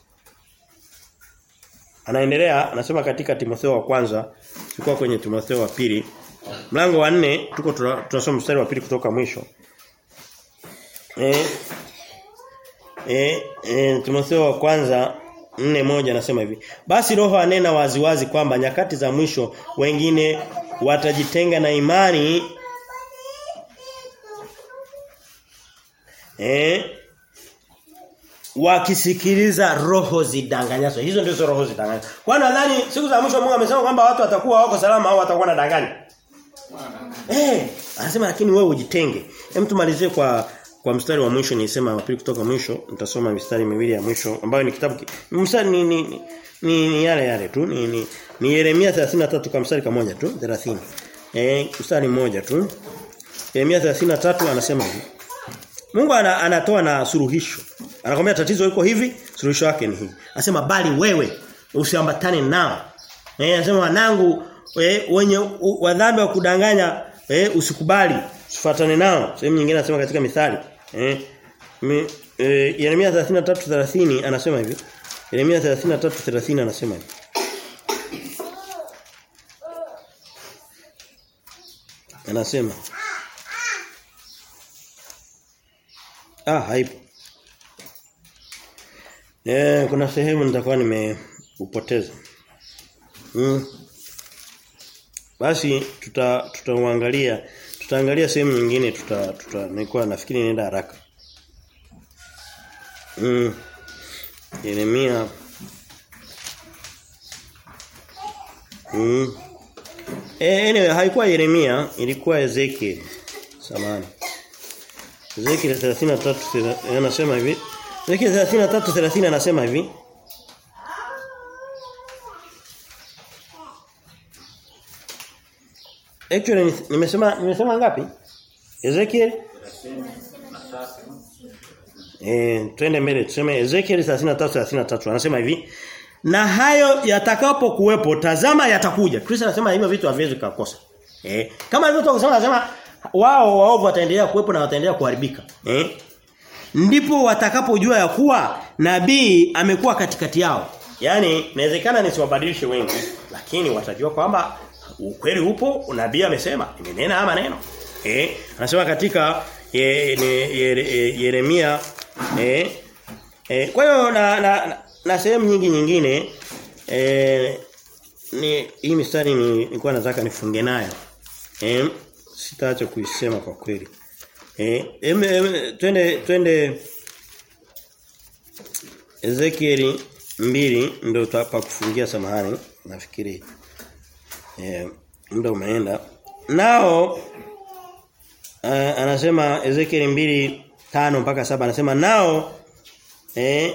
Anaendelea anasema katika Timotheo wa kwanza tulikuwa kwenye Timotheo wa pili mlango wa nne tuko tunasoma mstari wa pili kutoka mwisho. Eh eh, eh Timotheo wa kwanza nne moja anasema hivi. Basi roho anena waziwazi kwamba nyakati za mwisho wengine watajitenga na imani eh wakisikiliza roho zidanganyazo. Hizo ndizo roho zidanganyazo. Kwa nadhani siku za mwisho Mungu amesema kwamba watu watakuwa wako salama au watakuwa nadanganya. Eh, hey, anasema lakini wewe ujitenge. Hem tumalizie kwa kwa mstari wa mwisho nilisema wapili kutoka mwisho nitasoma mistari miwili ya mwisho ambayo ni kitabu mstari ni ni, ni, ni, ni yale yale tu ni, ni, ni Yeremia 33 kwa mstari kamoja tu 30 eh mstari mmoja tu Yeremia 33 anasema hivi Mungu ana, anatoa na suluhisho anakwambia tatizo liko hivi suluhisho yake ni hii. Anasema bali wewe usiambatane nao. Eh anasema wanangu eh, wenye wadhambi wa kudanganya eh, usikubali usifuatane nao. Sehemu nyingine anasema katika mithali eh, eh Yeremia 33:30 anasema hivi. Yeremia 33:30 anasema hivi. Anasema Ah haipo Eh kuna sehemu nitakuwa nimeupoteza mm. Basi tuta tutaangalia tutaangalia sehemu nyingine tuta tuta nilikuwa nafikiri nenda haraka. Mm. Yeremia Mm. Eh anyway haikuwa Yeremia, ilikuwa Ezekiel. Samahani. Ezekiel 33 anasema hivi. Ezekiel 33 30 anasema hivi. Actually nimesema nimesema ngapi? Ezekiel Eh twende mbele tuseme Ezekiel 33 33 anasema hivi na hayo yatakapo kuwepo tazama yatakuja. Kristo anasema hivyo vitu haviwezi kukosa. Eh kama alivyotoka kusema anasema wao waovu wataendelea kuwepo na wataendelea kuharibika. Eh ndipo watakapojua ya kuwa nabii amekuwa katikati yao. Yaani inawezekana nisiwabadilishe wengi lakini watajua kwamba ukweli upo nabii amesema imenena ama neno. Eh anasema katika ye, ne, ye, ye, Yeremia eh, eh kwa hiyo na, na, na, na sehemu nyingi nyingine eh ni hii mistari ni nilikuwa nataka nifunge nayo. Eh sitaacha kuisema kwa kweli. Eh em, em, twende twende. Ezekieli mbili ndio tutapa kufungia samahani nafikiri. Eh muda umeenda. Nao uh, anasema Ezekieli mbili tano mpaka saba anasema nao eh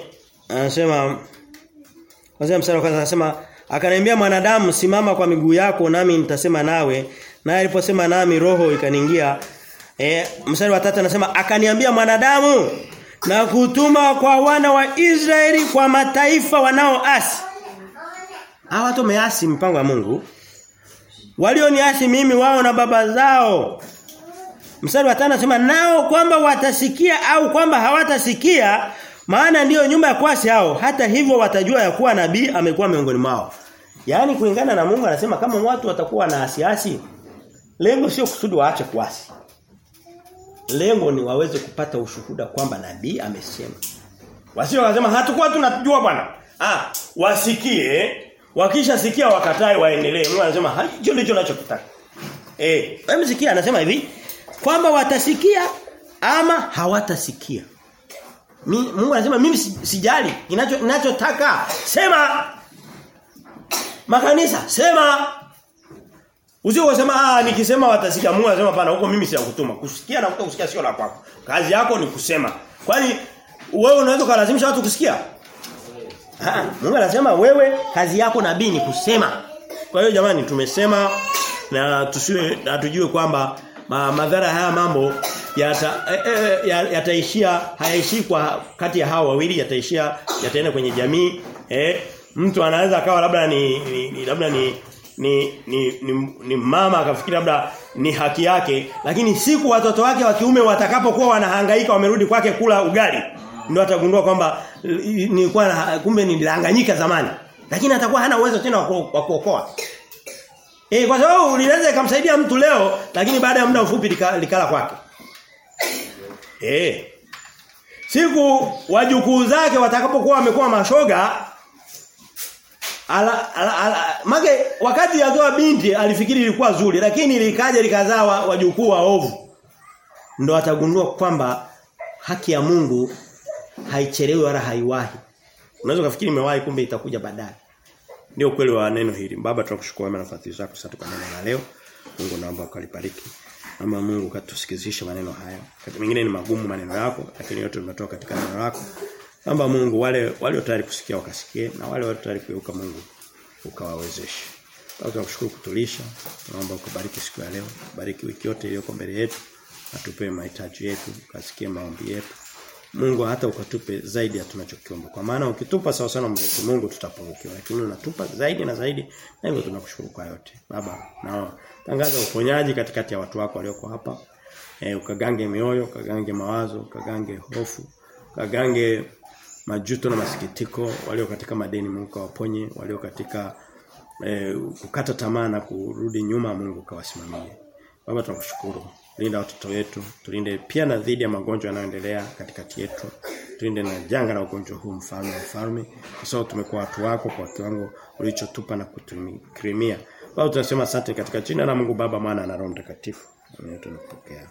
anasema kwanza mstari wa kwanza anasema akaniambia mwanadamu simama kwa miguu yako nami nitasema nawe. Naye aliposema nami roho ikaniingia eh mstari wa tatu anasema akaniambia mwanadamu na kutuma kwa wana wa Israeli kwa mataifa wanaoasi hawa watu wameasi mpango wa Mungu walioniasi mimi wao na baba zao Mstari wa 5 anasema nao kwamba watasikia au kwamba hawatasikia maana ndiyo nyumba ya kwasi hao hata hivyo watajua ya kuwa nabii amekuwa miongoni mwao. Yaani kulingana na Mungu anasema kama watu watakuwa na asiasi lengo sio kusudi waache kuasi. Lengo ni waweze kupata ushuhuda kwamba nabii amesema. Wasio wakasema hatakuwa tunajua bwana. Ah, wasikie, wakisha sikia wakatae waendelee. Mungu anasema hicho ndicho ninachokitaka. Eh, hebu sikia anasema hivi kwamba watasikia ama hawatasikia. Mungu anasema mimi sijali kinacho ninachotaka sema makanisa sema Usio wasema ah nikisema watasikia Mungu anasema pana huko mimi sijakutuma. Kusikia na kusikia sio la kwako. Kazi yako ni kusema. Kwani wewe unaweza kulazimisha watu kusikia? Ah, Mungu anasema wewe kazi yako nabii ni kusema. Kwa hiyo jamani tumesema na tusiwe na tujue kwamba ma, madhara haya mambo yata e, e, yataishia hayaishii kwa kati ya hawa wawili yataishia yataenda kwenye jamii eh mtu anaweza akawa labda ni, ni, ni labda ni ni, ni ni ni mama akafikiri labda ni haki yake lakini siku watoto wake wa kiume watakapokuwa wanahangaika wamerudi kwake kula ugali ndio atagundua kwamba nilikuwa kumbe nilidanganyika zamani lakini atakuwa hana uwezo tena wa kuokoa Eh kwa sababu linaweza kumsaidia mtu leo lakini baada ya muda mfupi likala, likala kwake. Eh. Siku wajukuu zake watakapokuwa wamekuwa mashoga ala, ala, ala mage wakati atoa binti alifikiri ilikuwa zuri lakini likaja likazaa wajukuu waovu. Ndo atagundua kwamba haki ya Mungu haichelewi wala haiwahi. Unaweza kufikiri imewahi kumbe itakuja baadaye. Ndio ukweli wa neno hili. Baba tunakushukuru kwa nafasi zako sasa kwa neno la leo. Mungu naomba ukalibariki. Ama Mungu katusikizishe maneno haya. Wakati mwingine ni magumu maneno yako, lakini yote yanatoka katika neno lako. Naomba Mungu wale walio tayari kusikia wakasikie na wale walio tayari kuyuka Mungu ukawawezeshe. Baba tunakushukuru kutulisha. Naomba ukubariki siku ya leo. Bariki wiki yote iliyoko mbele yetu. Atupe mahitaji yetu, kasikie maombi yetu. Mungu hata ukatupe zaidi ya tunachokiomba. Kwa maana ukitupa sawa sana Mungu, Mungu tutapungukiwa. Lakini unatupa zaidi na zaidi na hivyo tunakushukuru kwa yote. Baba, nao tangaza uponyaji katikati ya watu wako walioko hapa. E, ukagange mioyo, ukagange mawazo, ukagange hofu, ukagange majuto na masikitiko walio katika madeni Mungu kawaponye, walio katika e, kukata tamaa na kurudi nyuma Mungu kawasimamie. Baba tunakushukuru. Linda watoto wetu, tulinde pia na dhidi ya magonjwa yanayoendelea katikati yetu. Tulinde na janga la ugonjwa huu mfalme wa falme. Kwa sababu tumekuwa watu wako kwa kiwango ulichotupa na kutukirimia. Baba tunasema asante katika jina la Mungu Baba, Mwana na Roho Mtakatifu. Amen tunapokea.